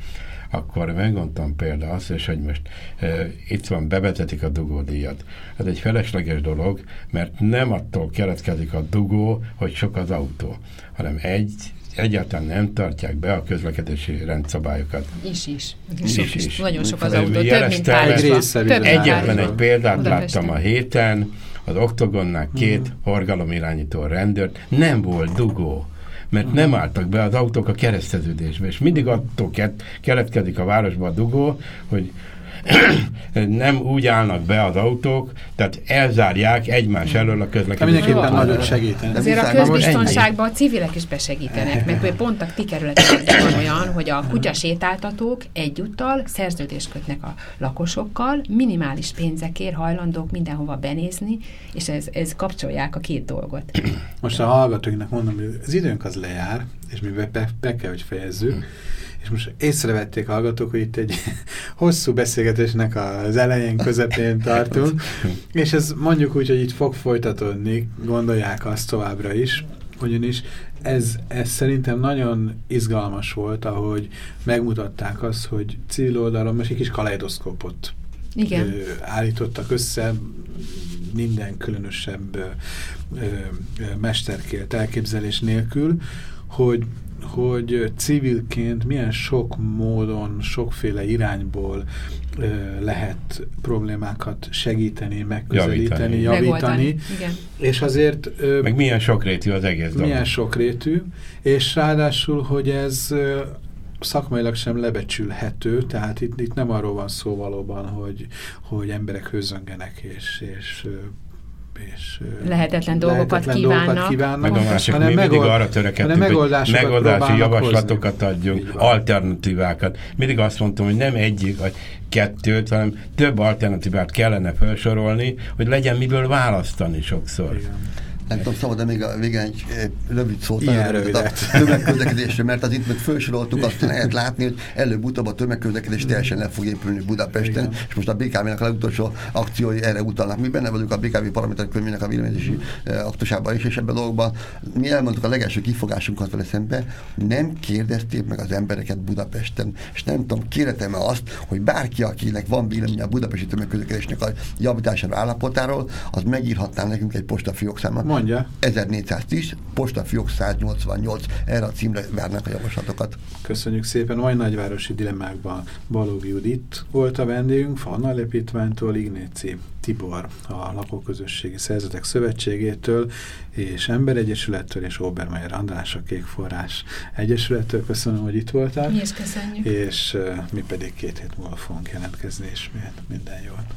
Akkor megmondtam például azt, és hogy most e, itt van, bevezetik a dugódíjat. Ez egy felesleges dolog, mert nem attól keletkezik a dugó, hogy sok az autó, hanem egy, egyáltalán nem tartják be a közlekedési rendszabályokat. Is is. is, is, is. Nagyon sok az autó, több mint párosban. Egyetlen egy példát Budapesten. láttam a héten, az oktogonnál két hmm. forgalomirányító rendőrt, nem volt dugó mert nem álltak be az autók a kereszteződésbe, és mindig attól keletkezik a városban a dugó, hogy nem úgy állnak be az autók, tehát elzárják egymás elől a közlekedést. Mindenképpen nagyon segíteni. Azért a közbiztonságban a civilek is besegítenek, mert pont a ti kerületekben van olyan, hogy a kutyasétáltatók egyúttal szerződést kötnek a lakosokkal, minimális pénzekért hajlandók mindenhova benézni, és ez, ez kapcsolják a két dolgot. Most a hallgatóinknak mondom, hogy az időnk az lejár, és mi be, be, be kell, hogy fejezzük, és most észrevették hallgatók, hogy itt egy hosszú beszélgetésnek az elején, közepén tartunk, és ez mondjuk úgy, hogy itt fog folytatódni, gondolják azt továbbra is, ugyanis ez, ez szerintem nagyon izgalmas volt, ahogy megmutatták azt, hogy civil oldalon most egy kis kaleidoszkópot Igen. Ö, állítottak össze, minden különösebb ö, ö, mesterkélt elképzelés nélkül, hogy hogy civilként milyen sok módon, sokféle irányból ö, lehet problémákat segíteni, megközelíteni, javítani. javítani. Igen. És azért... Ö, Meg milyen sokrétű az egész dolog. Milyen sokrétű, és ráadásul, hogy ez ö, szakmailag sem lebecsülhető, tehát itt, itt nem arról van szó valóban, hogy, hogy emberek hőzöngenek és, és és lehetetlen dolgokat lehetetlen kívánnak. Dolgokat kívánnak. Meg a másik, hanem mi mindig arra törekedtünk, hogy megoldási javaslatokat hozni. adjunk, alternatívákat. Mindig azt mondtam, hogy nem egyik vagy kettőt, hanem több alternatívát kellene felsorolni, hogy legyen miből választani sokszor. Igen nem tudom, szabad, de még a végén egy rövid szót Ilyen rövid. a tömegközlekedésre, mert az itt meg felsoroltuk, azt lehet látni, hogy előbb-utóbb a tömegközlekedés teljesen le fog épülni Budapesten, Igen. és most a BKV-nak a legutolsó akciói erre utalnak. Mi benne vagyunk a BKV paraméter könyvének a véleményezési aktusában is, és ebben a dolgokban mi elmondtuk a legelső kifogásunkat vele szembe, nem kérdezték meg az embereket Budapesten, és nem tudom, kérhetem-e azt, hogy bárki, akinek van véleménye a budapesti tömegközlekedésnek a javítására állapotáról, az megírhatná nekünk egy postafiókszámot Mondja. 1410, postafiók 188, erre a címre várnak a javaslatokat. Köszönjük szépen, majd nagyvárosi dilemmákban Balog Judit volt a vendégünk, Fanna Lepítványtól, Ignéci Tibor a Lakóközösségi Szerzetek Szövetségétől, és Emberegyesülettől, és Obermeyer András a Kékforrás Egyesülettől. Köszönöm, hogy itt voltál. Mi is köszönjük. És uh, mi pedig két hét múlva fogunk jelentkezni, és minden jót.